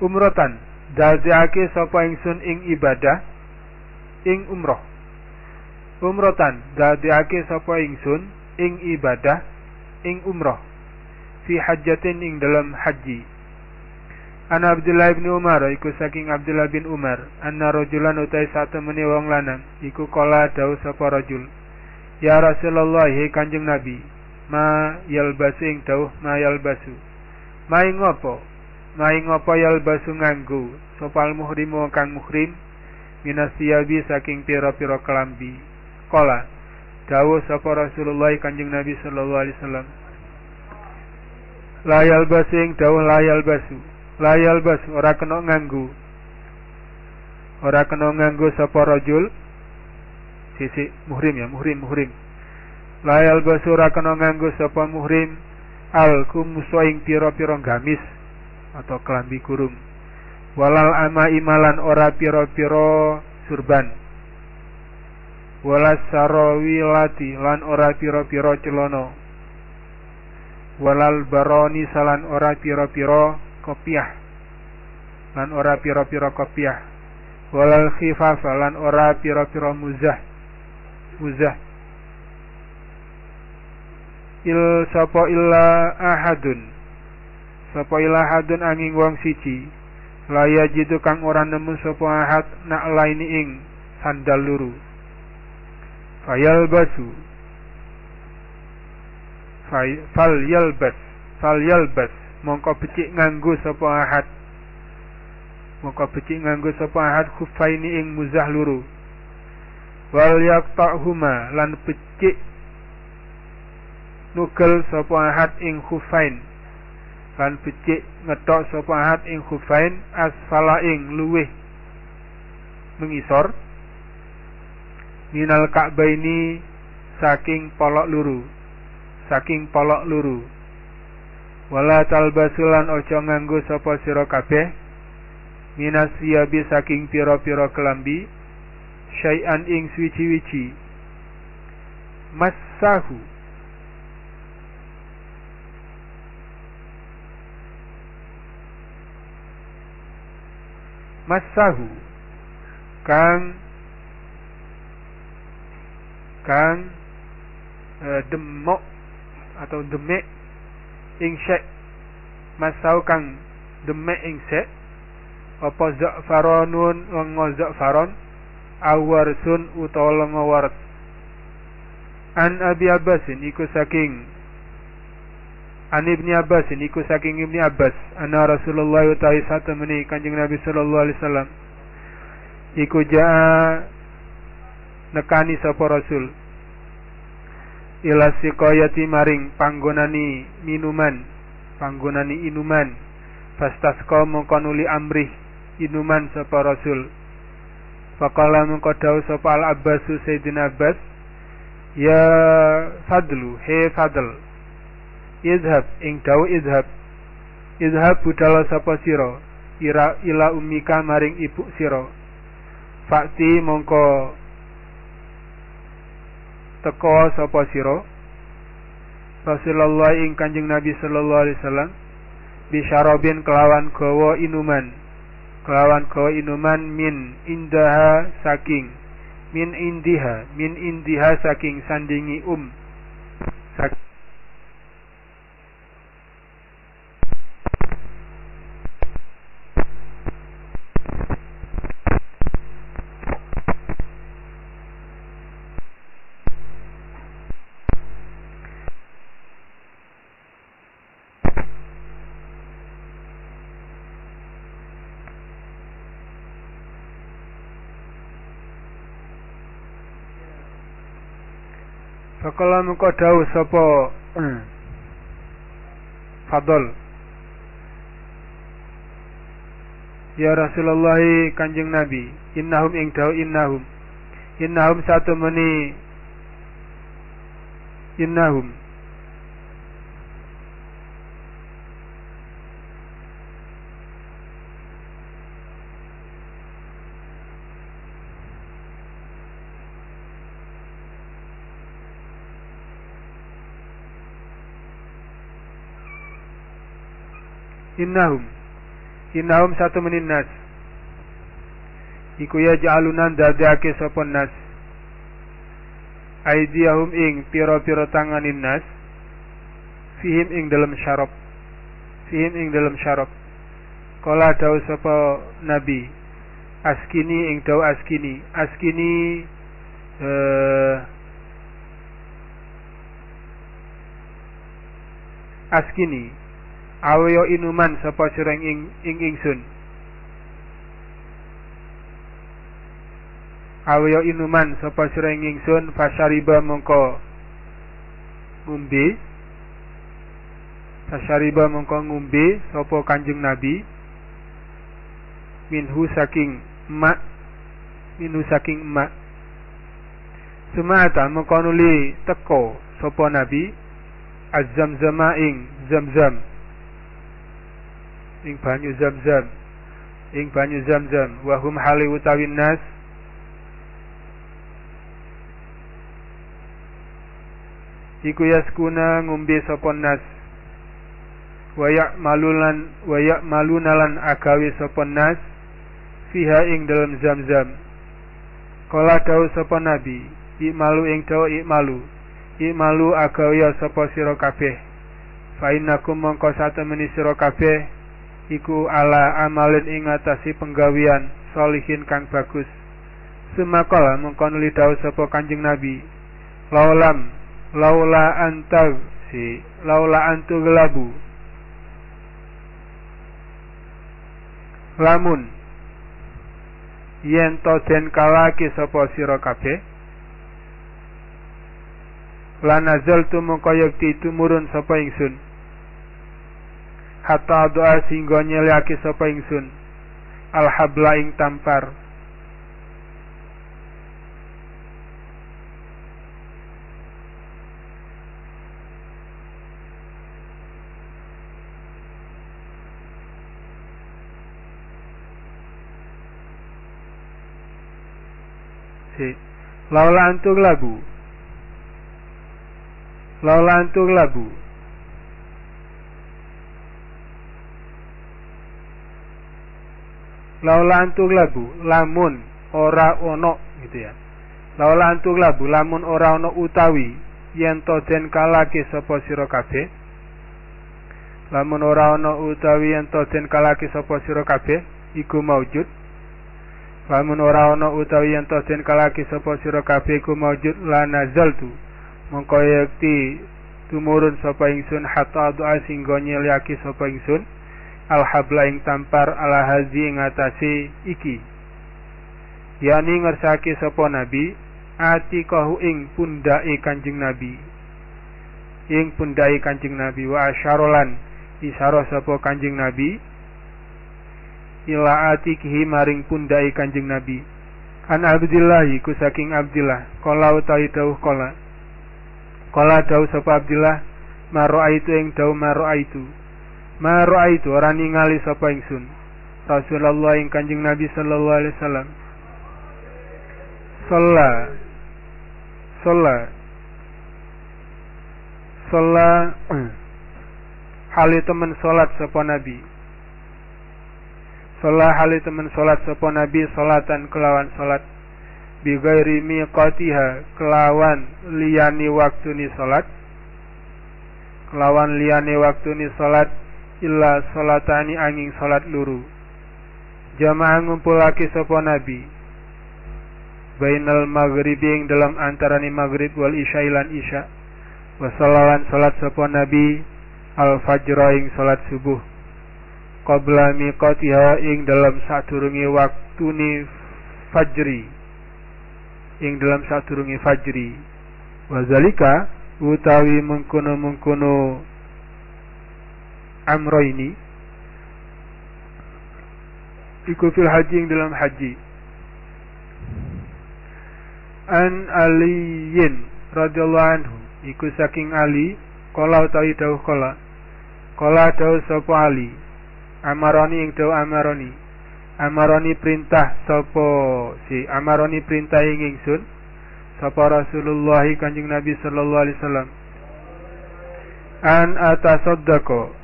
umrotan. Dadekake sapa ingsun ing ibadah? Ing umroh. Umrotan. Dadekake sapa ingsun ing ibadah? Ing umroh. Fi hajjatin ing dalam haji. An Abdullah bin Umar iku saking Abdullah bin Umar. Anna rajulan utai satu meni wong lanang iku kala dawuh sapa rajul Ya Rasulullah he Kanjeng Nabi ma yalbasu ing dawuh ma yalbasu. Ma ing apa ma ing apa yalbasu nganggo sapa muhrim kang muhrim? Minas siyabi saking pira-pira kelambi. Kala dawuh sapa Rasulullah Kanjeng Nabi sallallahu alaihi wasallam. La yalbasu ing dawuh la yalbasu layal bas ora kena nganggu. Ora kena nganggu sapa rajul? Sisi muhrim ya muhrim muhrim. Layal bas ora kena nganggu sapa muhrim? Al kumuso ing pira-pira gamis atau kelambi kurung. Walal ama imalan ora pira-pira surban. Walas sarawilati lan ora pira-pira celana walal baroni salan ora pira-pira kopiah. Lan ora pira-pira kopiah. Walal khifaf lan ora pira-pira muzah. Muzah. Il sapa illa ahadun sapa illa ahadun angin wong siji. Laya jitu kang ora nemu sapa ahad nak laini ing sandal luru. Fayal basu. Fal yalbas. Fal yalbas. Mongko becik nganggo sapa ahad. Mongko becik nganggo sapa ahad khufaini ing muzah luru. Wal yaqta'huma. Lan becik nugel sapa ahad ing khufain lan becik ngetok sapa ahad ing khufain asfala ing luweh mengisor. Minal ka'baini saking polok luru saking polok luru. Wala talbasulan ojo nganggo sapa sira kabeh. Minas siyabi saking pira-pira kelambi syai'an ing suci-wici masahu masahu. Kang kang e, demok atau demek ing syek masau kang demek ing syek apa za'faronun lengo za'faron? Awarsun utawa lengo warat an abi abbasin iku saking an ibni abbasin iku saking ibni abbas. Anna rasulullah utawi satu meni kanjeng nabi sallallahu alaihi wasallam. Iku jaa nekani sapa rasul. Ila siqayati maring panggonani minuman panggonani inuman. Fastasqa mongko nuli amrih inuman sapa rasul. Faqala mongko dawuh sapa al abbas sayyidina abbas ya fadlu he fadl izhab ing dawuh izhab izhab budala sapa sira? Ira ila ummika maring ibu sira. Fakti mongko teko sapa sira. Rasulullah ing Kanjeng Nabi sallallahu alaihi wasallam bisyarabin kelawan gawa inuman. Kelawan gawa inuman min indaha saking min indiha min indiha saking sandingi um. Saking Fakala mengko dawuh sapa? Fadl. Ya Rasulullah Kanjeng Nabi innahum ing dawuh innahum. Innahum satu meni innahum innahum. Innahum satu menin nas. Iku ya ja'alunan dadake sapa nas. Aidiyahum ing piro-piro tanganin nas. Fihim ing dalam syarab. Fihim ing dalam syarab. Kala dawu sapa nabi askini ing dawu askini. Askini uh, askini aweyo inuman sapa sira ing ing ingsun? Aweyo inuman sapa sira ing ingsun? Fasariba mongko ngombe fasariba mongko ngombe sapa kanjeng nabi. Minhu saking mak minhu saking mak Sumata mongko nuli teko sapa nabi. Azam-zama ing zam-zam ing banyu zam-zam. Ing banyu zam-zam. Wahum hali utawi nas. Iku yaskuna ngombe sapa nas. Wayak malulan wayak malunalan agawe sapa nas. Fiha ing dalam zam-zam. Kala dawuh sapa nabi ikmalu ing dawuh ikmalu ikmalu agawe sapa sira kabeh. Fa innakum mongko satemeni sira kabeh iku ala amalin ing atasi penggawian solihin kang bagus. Semakala mengkon lidau sapa kanjeng nabi. Laulam laula antag si laula antu gelabu. Lamun yen to den kalake sapa sira kabeh? Lanazal tu mongko yekti tumurun sapa ingsun hatta doa singgo nyeliaki sapa ingsun. Alhabla ing tampar. Si. Laula antuk labu. Laula antuk labu laula antuk labu lamun ora ono gitu ya. Laula antuk labu lamun ora ono utawi yen to den kalake sapa sira kabeh? Lamun ora ono utawi yen to den kalake sapa sira kabeh iku maujud. Lamun ora ono utawi yen to den kalake sapa sira kabeh iku maujud. La nazaltu mongko yakti tumurun sapa ingsun hatta doa singgo nyeliaki sapa ingsun alhabla ing tampar ala hazi ing atase iki. Yani ngersake sapa nabi ati kahu ing pundake kanjeng nabi. Ing pundake kanjeng nabi wa asyarolan isaro sapa kanjeng nabi ila atikihi maring pundake kanjeng nabi. An abdillah iku saking abdillah kala utawi dawuh kala kala dawuh sapa abdillah maro aitu ing dawuh maro aitu Ma itu orang ningali sapa ingsun. Rasulullah ing Kanjeng Nabi sallallahu alaihi wasallam. sholla sholla sholla hali temen sholat sapa nabi. Sholla hali temen sholat sapa nabi sholatan kelawan sholat. Bi ghairi miqatiha kelawan liyani waktuni sholat. Kelawan liyane waktuni sholat illa sholatani angin sholat luru. Jamaah ngumpulake sapa nabi? Bainal maghribi ing dalam antarane maghrib wal isya ilan isya. Wa salawan salat sapa nabi? Al fajr ing salat subuh. Qabla miqatiha ing dalam sadurunge waktune fajri. Ing dalam sadurunge fajri. Wa zalika utawi mengkono-mengkono amro ini iku fil haji yang dalam haji. An aliyin radhiyallahu anhu. Iku saking Ali. Kala utawi dawuh kala kala dawuh sapa Ali. Amaroni ing dawuh amaroni amaroni perintah sapa si amaroni perintah ing ingsun. Sapa Rasulullah Kanjeng Nabi sallallahu alaihi wasallam. An atasaddaqo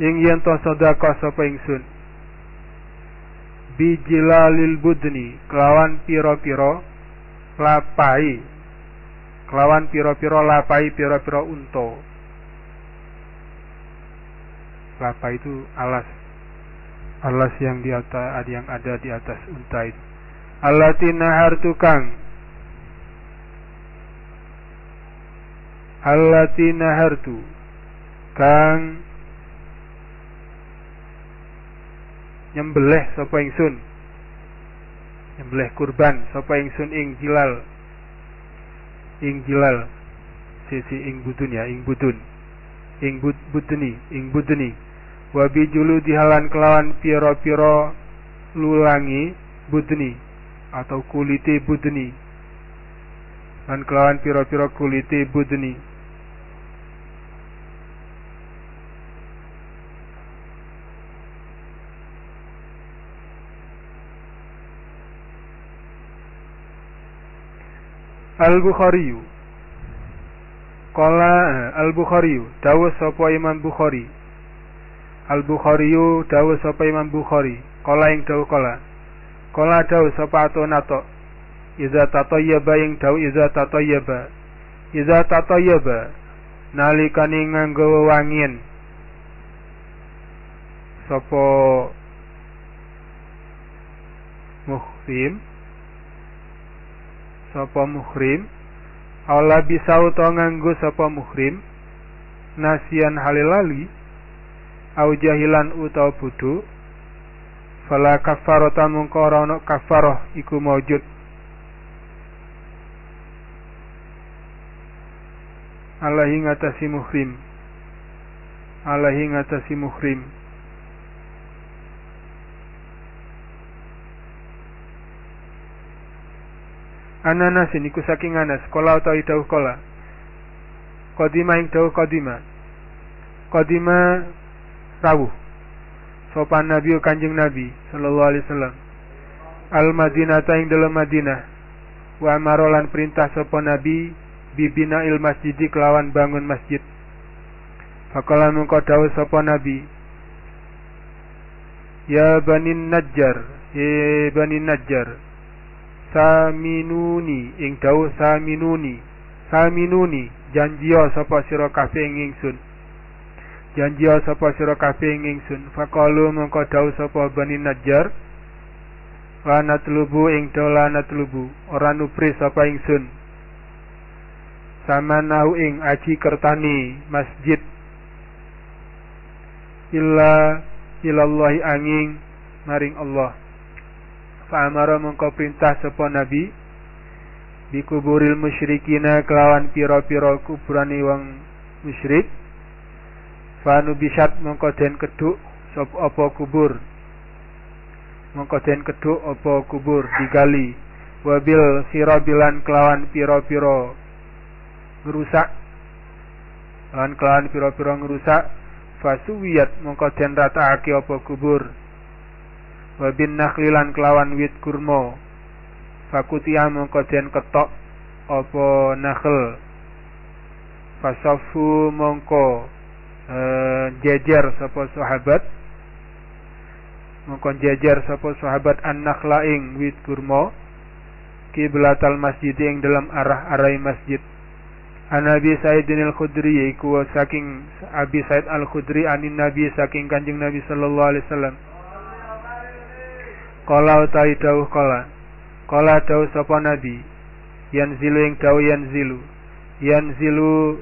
ing yen to sedekah sapa ingsun? Bijilalil budni kelawan piro-piro lapai. Kelawan piro-piro lapai piro-piro unto lapai itu alas. Alas yang di atas yang ada di atas unta itu. Allati nahar tukang allati nahartu kang nyembelih sapa ingsun. Nyembelih kurban sapa ingsun ing jilal. Ing jilal. Sisi ing budun ya ing budun ing bud buduni ing buduni wa bijulu dihalan kelawan piro-piro lulangi buduni atau kulite buduni dan kelawan piro-piro kulite buduni Al-Bukhari. Kala Al-Bukhari. Dawuh sapa Imam Bukhari. Al-Bukhari dawuh sapa Imam Bukhari. Kala ing dawuh kala kala dawuh sapa atonato Iza tatayyaba ing dawuh iza tatayyaba. Iza tatayyaba. Nalikane nganggo wangin sapa muhrim sapa muhrim Allah bisa utawa nganggo sapa muhrim nasian halilali au jahilan utawa bodho fala kafarata mungko ora ana kafarah iku maujud Allah ngatasi muhrim. Allah ngatasi muhrim Ananas niku saking Anas kala utawi dawuh kala Kodima ing dawuh kodima Kodima rawuh. Sopan Nabi Kanjeng Nabi sallallahu alaihi wasallam. Al Madinah ing dalam Madinah. Wa marolan perintah sapa Nabi bibina il masjid kelawan bangun masjid. Fakala mengko dawuh sapa Nabi Ya Bani Najjar Ya Bani Najjar saminuni ing dawuh saminuni. Saminuni janjiya sapa sira kabeh ing ingsun. Janjiya sapa sira kabeh ing ingsun. Faqalu mongko dawuh sapa bani najjar. La natlubu ing dola natlubu ora nupri sapa ingsun. Sama nau ing aji kertani masjid. Illa ilallahi angin maring Allah Fa'amara mengkau perintah sapa nabi Bikuburil musyrikina kelawan piro-piro kuburani wong musyrik. Fanu bisat mengkau den keduk sop opo kubur. Mengkau den keduk opo kubur digali. Wabil sirabilan kelawan piro-piro ngerusak Lan kelawan piro-piro ngerusak Fasuwiyat mengkau den rata opo kubur wabin nakhlilan kelawan wit kurma fakutia mongko den ketok apa nakhl. Fasafu mongko e, jejer sapa sahabat. Mongko jejer sapa sahabat an-nakhla ing wit kurma kiblatal masjid ing dalam arah arai masjid. An Nabi Sa'idin Al-Khudri iku saking Abi Sa'id Al-Khudri anin Nabi saking Kanjeng Nabi sallallahu alaihi wasallam. Kala utai dawuh kala. Kala dawuh sapa Nabi. Yanzilu ing dawuh yanzilu. Yanzilu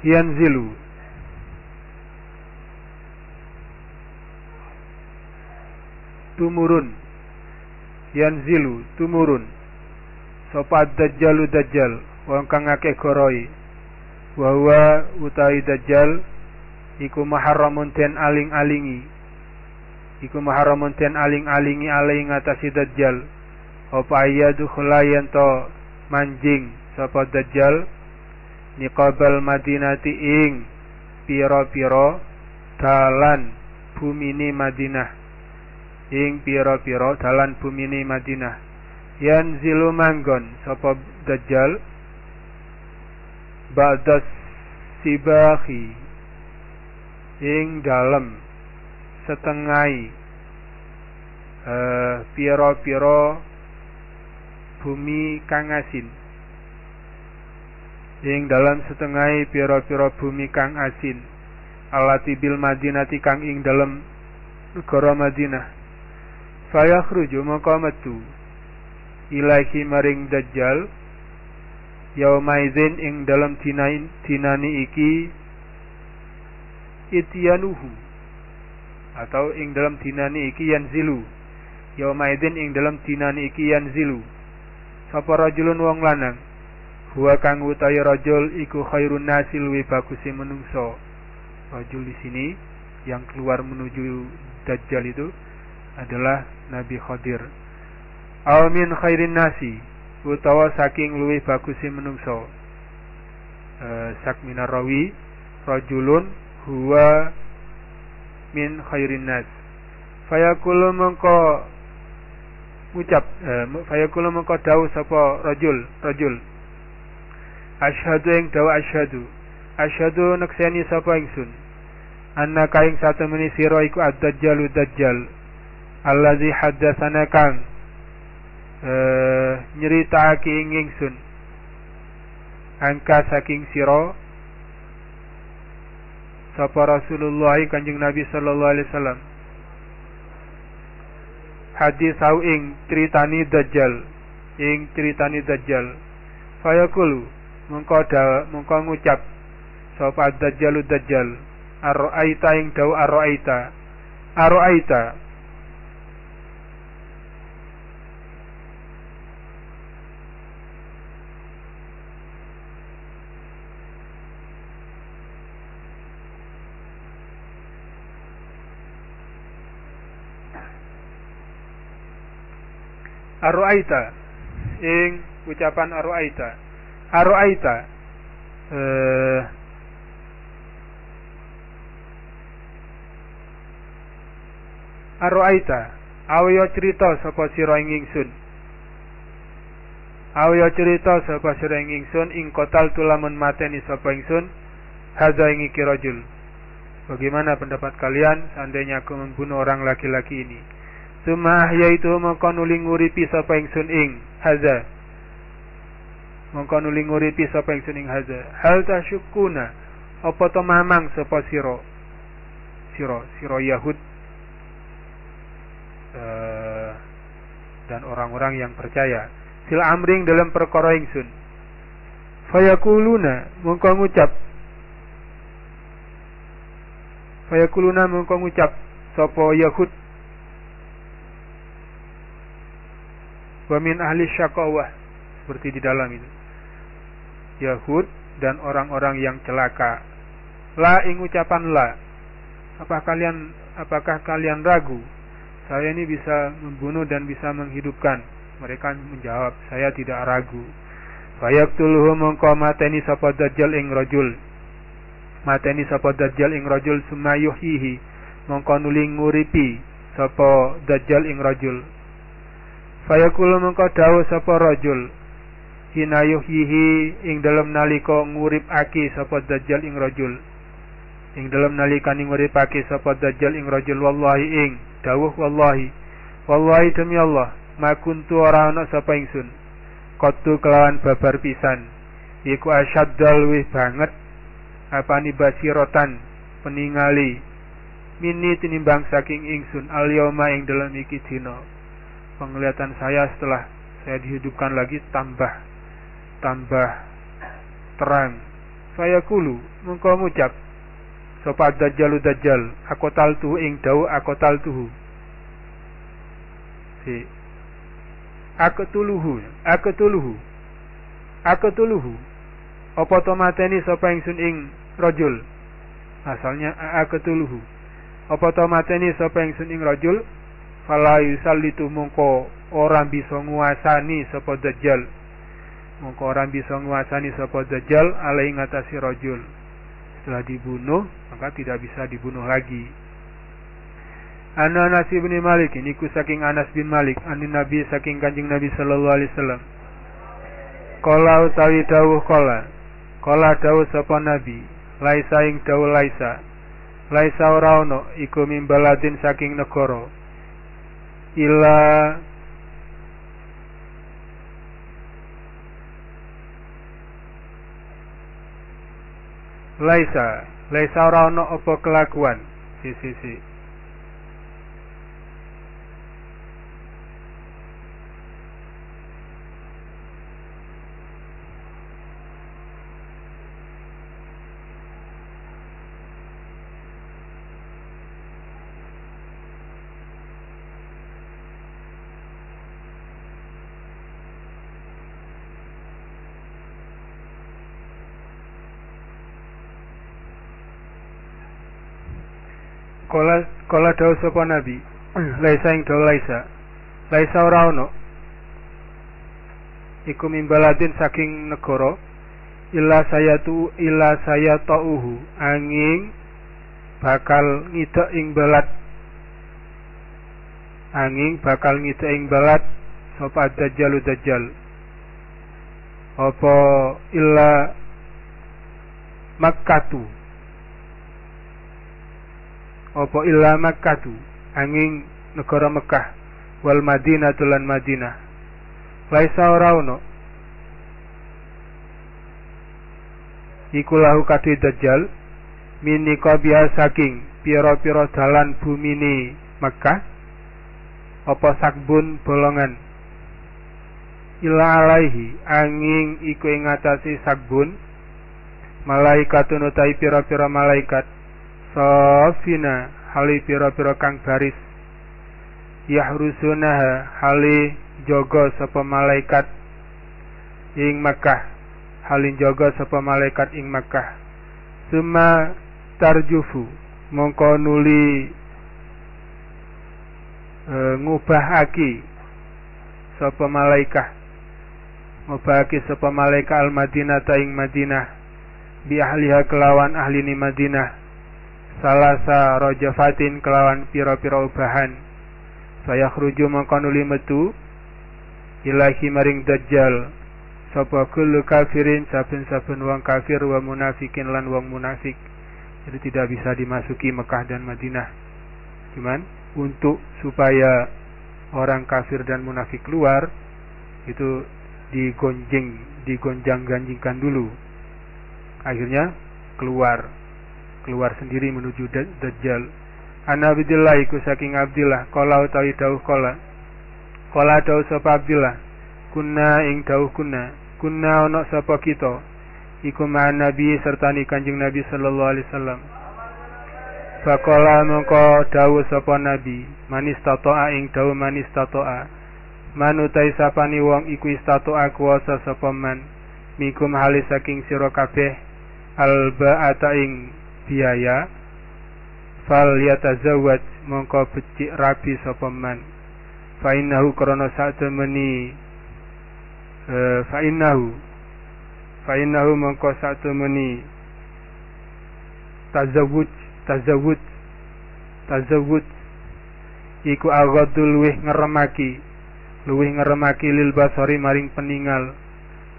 yanzilu tumurun. Yanzilu tumurun. Sopat dajjalu dajjal wong kang akeh goroi. Wa huwa utawi dajjal iku maharamun den aling-alingi. Iku maharamun den aling-alingi alai ngatasi dajjal. Apa ayadu khulayan to manjing sapa dajjal? Niqabal madinati ing piro-piro dalan bumini Madinah ing piro-piro dalan bumini Madinah. Yan zilu manggon sapa dajjal? Ba'das sibahi. Ing dalem setengai uh, piro-piro bumi kang asin. Ing dalam setengah piro-piro bumi kang asin. Alati bil madinati kang ing dalam negara Madinah saya khruju maka metu ilahi maring dajjal yaumaizin ing dalam dinain dinani iki ityanuhu atau ing dalam dinani iki yanzilu. Yaumaizin ing dalam dinani iki yanzilu. Sapa rajulun wong lanang? Huwa kang utawi rajul iku khairun nasi luwi menungso. Rajul di sini yang keluar menuju Dajjal itu adalah Nabi Khadir. Aw min khairin nasi utawa saking luwi baguse menungso. Uh, sak minarawi rajulun huwa min khairin nas. Fayakulu mengko ucap uh, fayakulu mengko dawuh sapa rajul rajul Asyhadu ing dawa asyhadu. Asyhadu nekseni sapa ingsun. Anna kaing satu meni sira iku ad-dajjalu dajjal. Allazi haddatsana kang eh nyritake ing ingsun. Angka saking sira sapa Rasulullah Kanjeng Nabi sallallahu alaihi wasallam. Hadis au ing critani dajjal, ing critani dajjal. Fayaqulu mengko da mengko ngucap sapa dajjalu dajjal ara'aita ing dau ara'aita ara'aita Ara'aita ing ucapan ara'aita Aro'aita eh, Aro'aita Awayo cerita sapa sira ing ingsun? Awayo cerita sapa sira ing ingsun? Ing kotal tulamun mateni sapa ingsun? Hadza ing iki rajul. Bagaimana pendapat kalian? Seandainya aku membunuh orang laki-laki ini? Sumah yaitu mengko nuling nguripi sapa ingsun ing hadza mongko nuli nguripi sapa ingsun ing haza. Hal tasyukuna apa to mamang sapa sira? Sira sira Yahud. Uh, dan orang-orang yang percaya. Sil amring dalam perkara ingsun. Fayakuluna mongko ngucap. Fayakuluna mongko ngucap sapa Yahud wa min ahli syakawah seperti di dalam itu Yahud dan orang-orang yang celaka. La ing ucapan la. Apa kalian apakah kalian ragu? saya ini bisa membunuh dan bisa menghidupkan. Mereka menjawab, saya tidak ragu. Fayaktuluhu mongko mateni sapa dajjal ing rajul. Mateni sapa dajjal ing rajul sumayuhihi mongko nuli nguripi sapa dajjal ing rajul. Fayakulu mongko dawuh sapa rajul. Hinayuhihi ing dalam nalika nguripake sapa dajjal ing rajul. Ing dalam nalikane nguripake sapa dajjal ing rajul wallahi ing dawuh wallahi wallahi demi Allah ma kuntu ora ana sapa ingsun. Kotu kelawan babar pisan. Iku asyaddal wih banget. Apani basirotan peningali. Mini tinimbang saking ingsun al yauma ing dalam iki dina penglihatan saya setelah saya dihidupkan lagi tambah tambah terang. Saya kulu mengkau ngucap sapa dajjalu dajjal akotal tuhu ing dau akotal tuhu. Si aketuluhu aketuluhu aketuluhu apa to mateni sapa ingsun ing rajul? Asalnya aketuluhu apa to mateni sapa ingsun ing rajul fala yusallitu mongko ora bisa nguasani sapa dajjal mongko ora bisa nguasani sapa dajjal alai ngatasi rajul setelah dibunuh maka tidak bisa dibunuh lagi. An Anas bin Malik ini ku saking Anas bin Malik anin Nabi saking Kanjeng Nabi sallallahu alaihi wasallam. Kala utawi dawuh kala. Kala dawuh sapa Nabi, laisa ing dawuh laisa. Laisa ora ono iku mimbaladin saking negara. Ila. Laisa. Laisa ora ana apa kelakuan. Si si si Kala kala dawuh sapa Nabi, laisa ing dawuh laisa. Laisa ora ono. Iku mimbaladin saking negara. Illa saya tu illa saya tauhu angin bakal ngidek ing balat. Angin bakal ngidek ing balat. Sapa dajjal dajjal? Apa illa makkatu apa illa Makkatu angin negara Mekah wal Madinah tulan Madinah. Laisa ora ono. Iku lahu kadhe dajjal minika biasa saking pira-pira dalan bumini Mekah apa sakbun bolongan? Ila alaihi angin iku ing ngatasi sakbun. Malaikatun utai pira-pira malaikat safina hali pira-pira kang baris. Yahrusunaha hali jaga sapa malaikat ing Makkah. Halin jaga sapa malaikat ing Makkah. Summa tarjufu mongko nuli e, ngubahaki sapa malaikat ngubahaki sapa malaikat al Madinah ta ing Madinah. Bi ahliha kelawan ahli ni Madinah salasa rojafatin kelawan piro-piro ubahan. Saya khruju mengkonuli metu ilahi maring dajjal. Sapa kullu kafirin saben-saben wong kafir wa munafikin lan wong munafik. Jadi tidak bisa dimasuki Mekah dan Madinah. Cuman untuk supaya orang kafir dan munafik keluar itu digonjing digonjang ganjingkan dulu. Akhirnya keluar keluar sendiri menuju Dajjal. An Abdillah iku saking Abdillah, kala utawi dawuh kala. Kala dawuh sapa Abdillah, kunna ing dawuh kunna, kunna ana sapa kita iku ma'an Nabi serta ni Kanjeng Nabi sallallahu alaihi wasallam. Fakola mongko dawuh sapa Nabi, manis tatoa ing dawuh manis tatoa. Manutai sapani wong iku istatoa kuasa sapa man, mikum halis saking sira kabeh alba ata ing biaya fal yatazawwaj mongko becik rapi sapa man. Fa innahu krana sak temeni uh, fa innahu fa innahu mongko sak temeni tazawuj tazawuj tazawuj iku aghadul luwih ngeremaki luwih ngeremaki lil basari maring peningal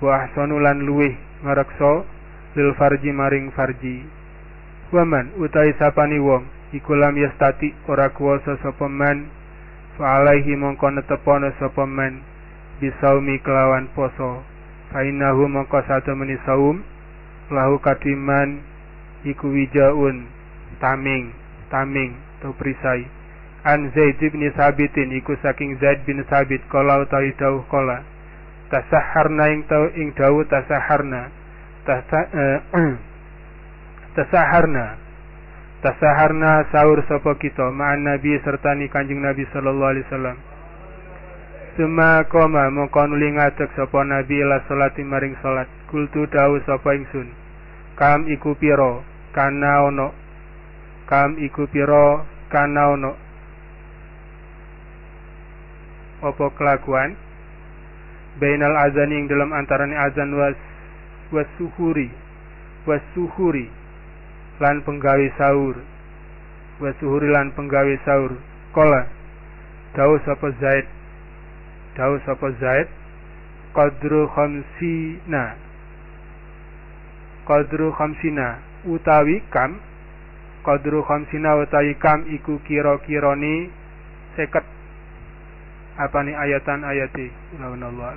wa ahsanu lan luwih ngrekso lil farji maring farji waman utai sapani wong iku lam yastati ora kuwasa sapa man. Fa alaihi mongko netepono sapa man bisaumi kelawan poso. Fa innahu mongko satemeni saum lahu kadiman iku wijaun taming taming atau perisai. An Zaid bin Sabitin iku saking Zaid bin Sabit kala utawi dawuh kala tasaharna ing tau ing dawuh tasaharna eh, tasaharna. Tasaharna sahur sapa kita ma'an nabi serta ni kanjeng nabi sallallahu alaihi wasallam. Suma koma mongko nuli ngadeg sapa nabi ila salati maring salat. Kultu dawuh sapa ingsun kam iku pira? Kana ono. Kam iku pira? Kana ono. Opo kelakuan? Bainal azani yang dalam antarane azan was was suhuri. Was suhuri lan penggawe sahur. Was suhuri lan penggawe sahur. Kola dawu sapa Zaid? Dawu sapa Zaid? Qadru khamsina. Qadru khamsina. Utawi kam. Qadru khamsina utawi kam iku kira-kirane seket. Apa nih ayatan ayati lawan Allah